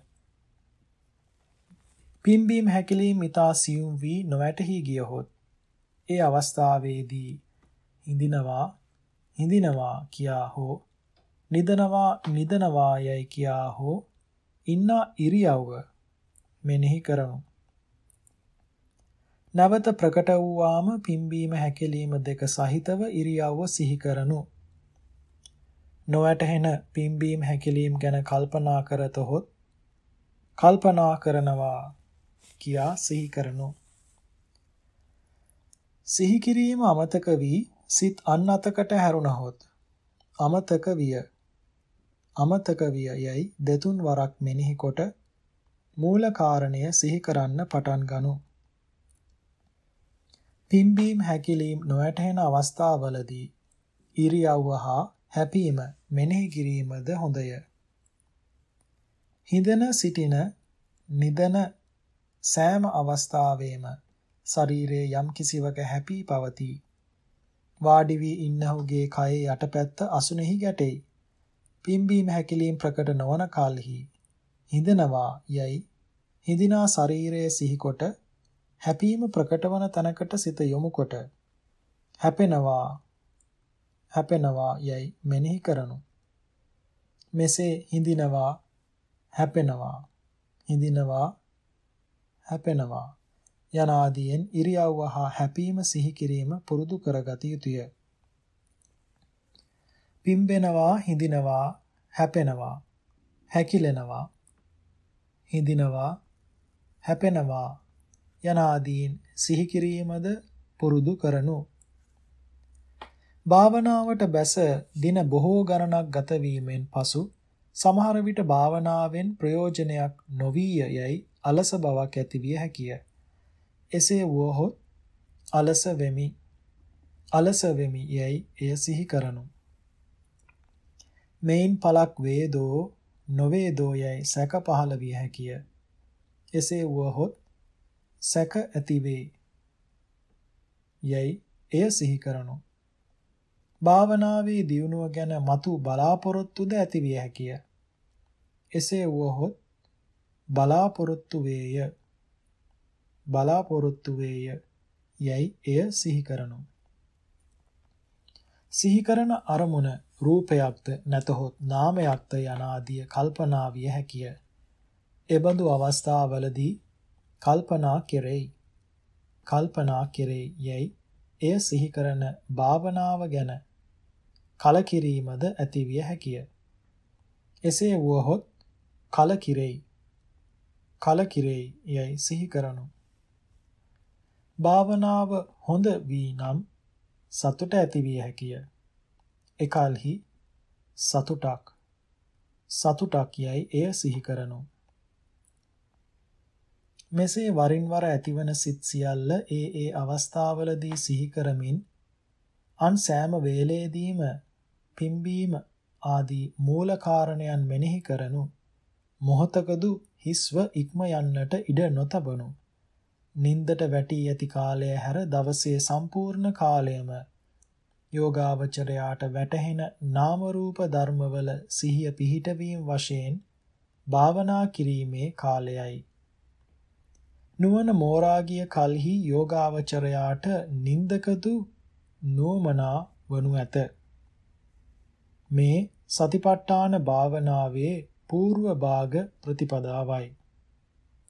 පිම්බීම් හැකිලීම් ඊතා සියුම් වී නොවැටහි ගියහොත් ඒ අවස්ථාවේදී හිඳිනවා හිඳිනවා කියා හෝ නිදනවා නිදනවා යයි කියා හෝ ඉන්න ඉරියව්ව මෙනෙහි කරමු. නැවත ප්‍රකට වූවාම පිම්බීම හැකිලිම දෙක සහිතව ඉරියව්ව සිහි කරනු. නොවැටහෙන පිම්බීම හැකිලීම් ගැන කල්පනා කරතොත් කල්පනා කරනවා කියා සිහි කරනු. සිහි කිරීම අමතක වී සිත් අන් අතකට හැරුණහොත් අමතක විය අමතක විය යයි දෙතුන් වරක් මෙනෙහි කොට මූල කාරණය සිහි කරන්න පටන් ගනු. පිම්බීම් හැකිලීම් නොඇටහෙන අවස්ථාවලදී ඉරියව්ව හා හැපීම මෙනෙහි කිරීමද හොඳය. හිඳන සිටින නිදන සෑම අවස්ථාවෙම ශරීරයේ යම් කිසිවක හැපී පවතී. වාඩි වී ඉන්නහුගේ කයේ යටපැත්ත අසුනේහි ගැටෙයි. පිම්බීම හැකිලීම් ප්‍රකට නොවන කලෙහි හිඳනවා යයි හිඳිනා ශරීරයේ සිහිකොට හැපීම ප්‍රකටවන තැනකට සිත යොමුකොට හැපෙනවා හැපෙනවා යයි මෙනෙහි කරනු. මෙසේ හිඳිනවා හැපෙනවා හිඳිනවා හැපෙනවා යන ආදීන් ඉරියව්ව හා හැපීම සිහි කිරීම පුරුදු කරගත යුතුය. පිම්බෙනවා හිඳිනවා හැපෙනවා හැකිලෙනවා හිඳිනවා හැපෙනවා යන ආදීන් සිහි කිරීමද පුරුදු කරනු. භාවනාවට බැස දින බොහෝ ගණනක් ගත වීමෙන් පසු සමහර විට භාවනාවෙන් ප්‍රයෝජනයක් නොවිය යයි අලස බවක් ඇති විය හැකිය. එසේ වුවහොත් අලස වෙමි අලස වෙමි යයි එය සිහි කරනු. මේන් පලක් වේදෝ නොවේදෝ යයි සැක පහළ විය හැකිය. එසේ වුවහොත් සැක ඇතිවේ යයි එය සිහි කරනු. භාවනාවේ දියුණුව ගැන මතු බලාපොරොත්තුද ඇති විය හැකිය. එසේ වුවහොත් බලාපොරොත්තු වේය බලාපොරොත්තු වේය යයි එය සිහි කරනු. සිහි කරන අරමුණ රූපයක්ද නැතහොත් නාමයක්ද යන ආදිය කල්පනා විය හැකිය. එබඳු අවස්ථාවලදී කල්පනා කෙරෙයි. කල්පනා කෙරෙයි යයි එය සිහි කරන භාවනාව ගැන කලකිරීමද ඇතිවිය හැකිය. එසේ වුවහොත් කලකිරෙයි. කලකිරෙයි යයි සිහි කරනු. භාවනාව හොඳ වී නම් සතුට ඇති විය හැකිය. එකල්හි සතුටක් සතුටක් යයි එය සිහි කරනු. මෙසේ වරින් වර ඇතිවන සිත් සියල්ල ඒ ඒ අවස්ථාවලදී සිහි කරමින් අන් සෑම වේලේදීම පිම්බීම ආදී මූල කාරණයන් මෙනෙහි කරනු මොහතකදු හිස්ව ඉක්ම යන්නට ඉඩ නොතබනු. නින්දට වැටි ඇති කාලය හැර දවසේ සම්පූර්ණ කාලයම යෝගාවචරයාට වැටහෙන නාම රූප ධර්මවල සිහිය පිහිටවීම වශයෙන් භාවනා කිරීමේ කාලයයි. නුවණ මෝරාගිය කල්හි යෝගාවචරයාට නින්දකදු නෝමනා වනු ඇත. මේ සතිපට්ඨාන භාවනාවේ పూర్ව භාග ප්‍රතිපදාවයි.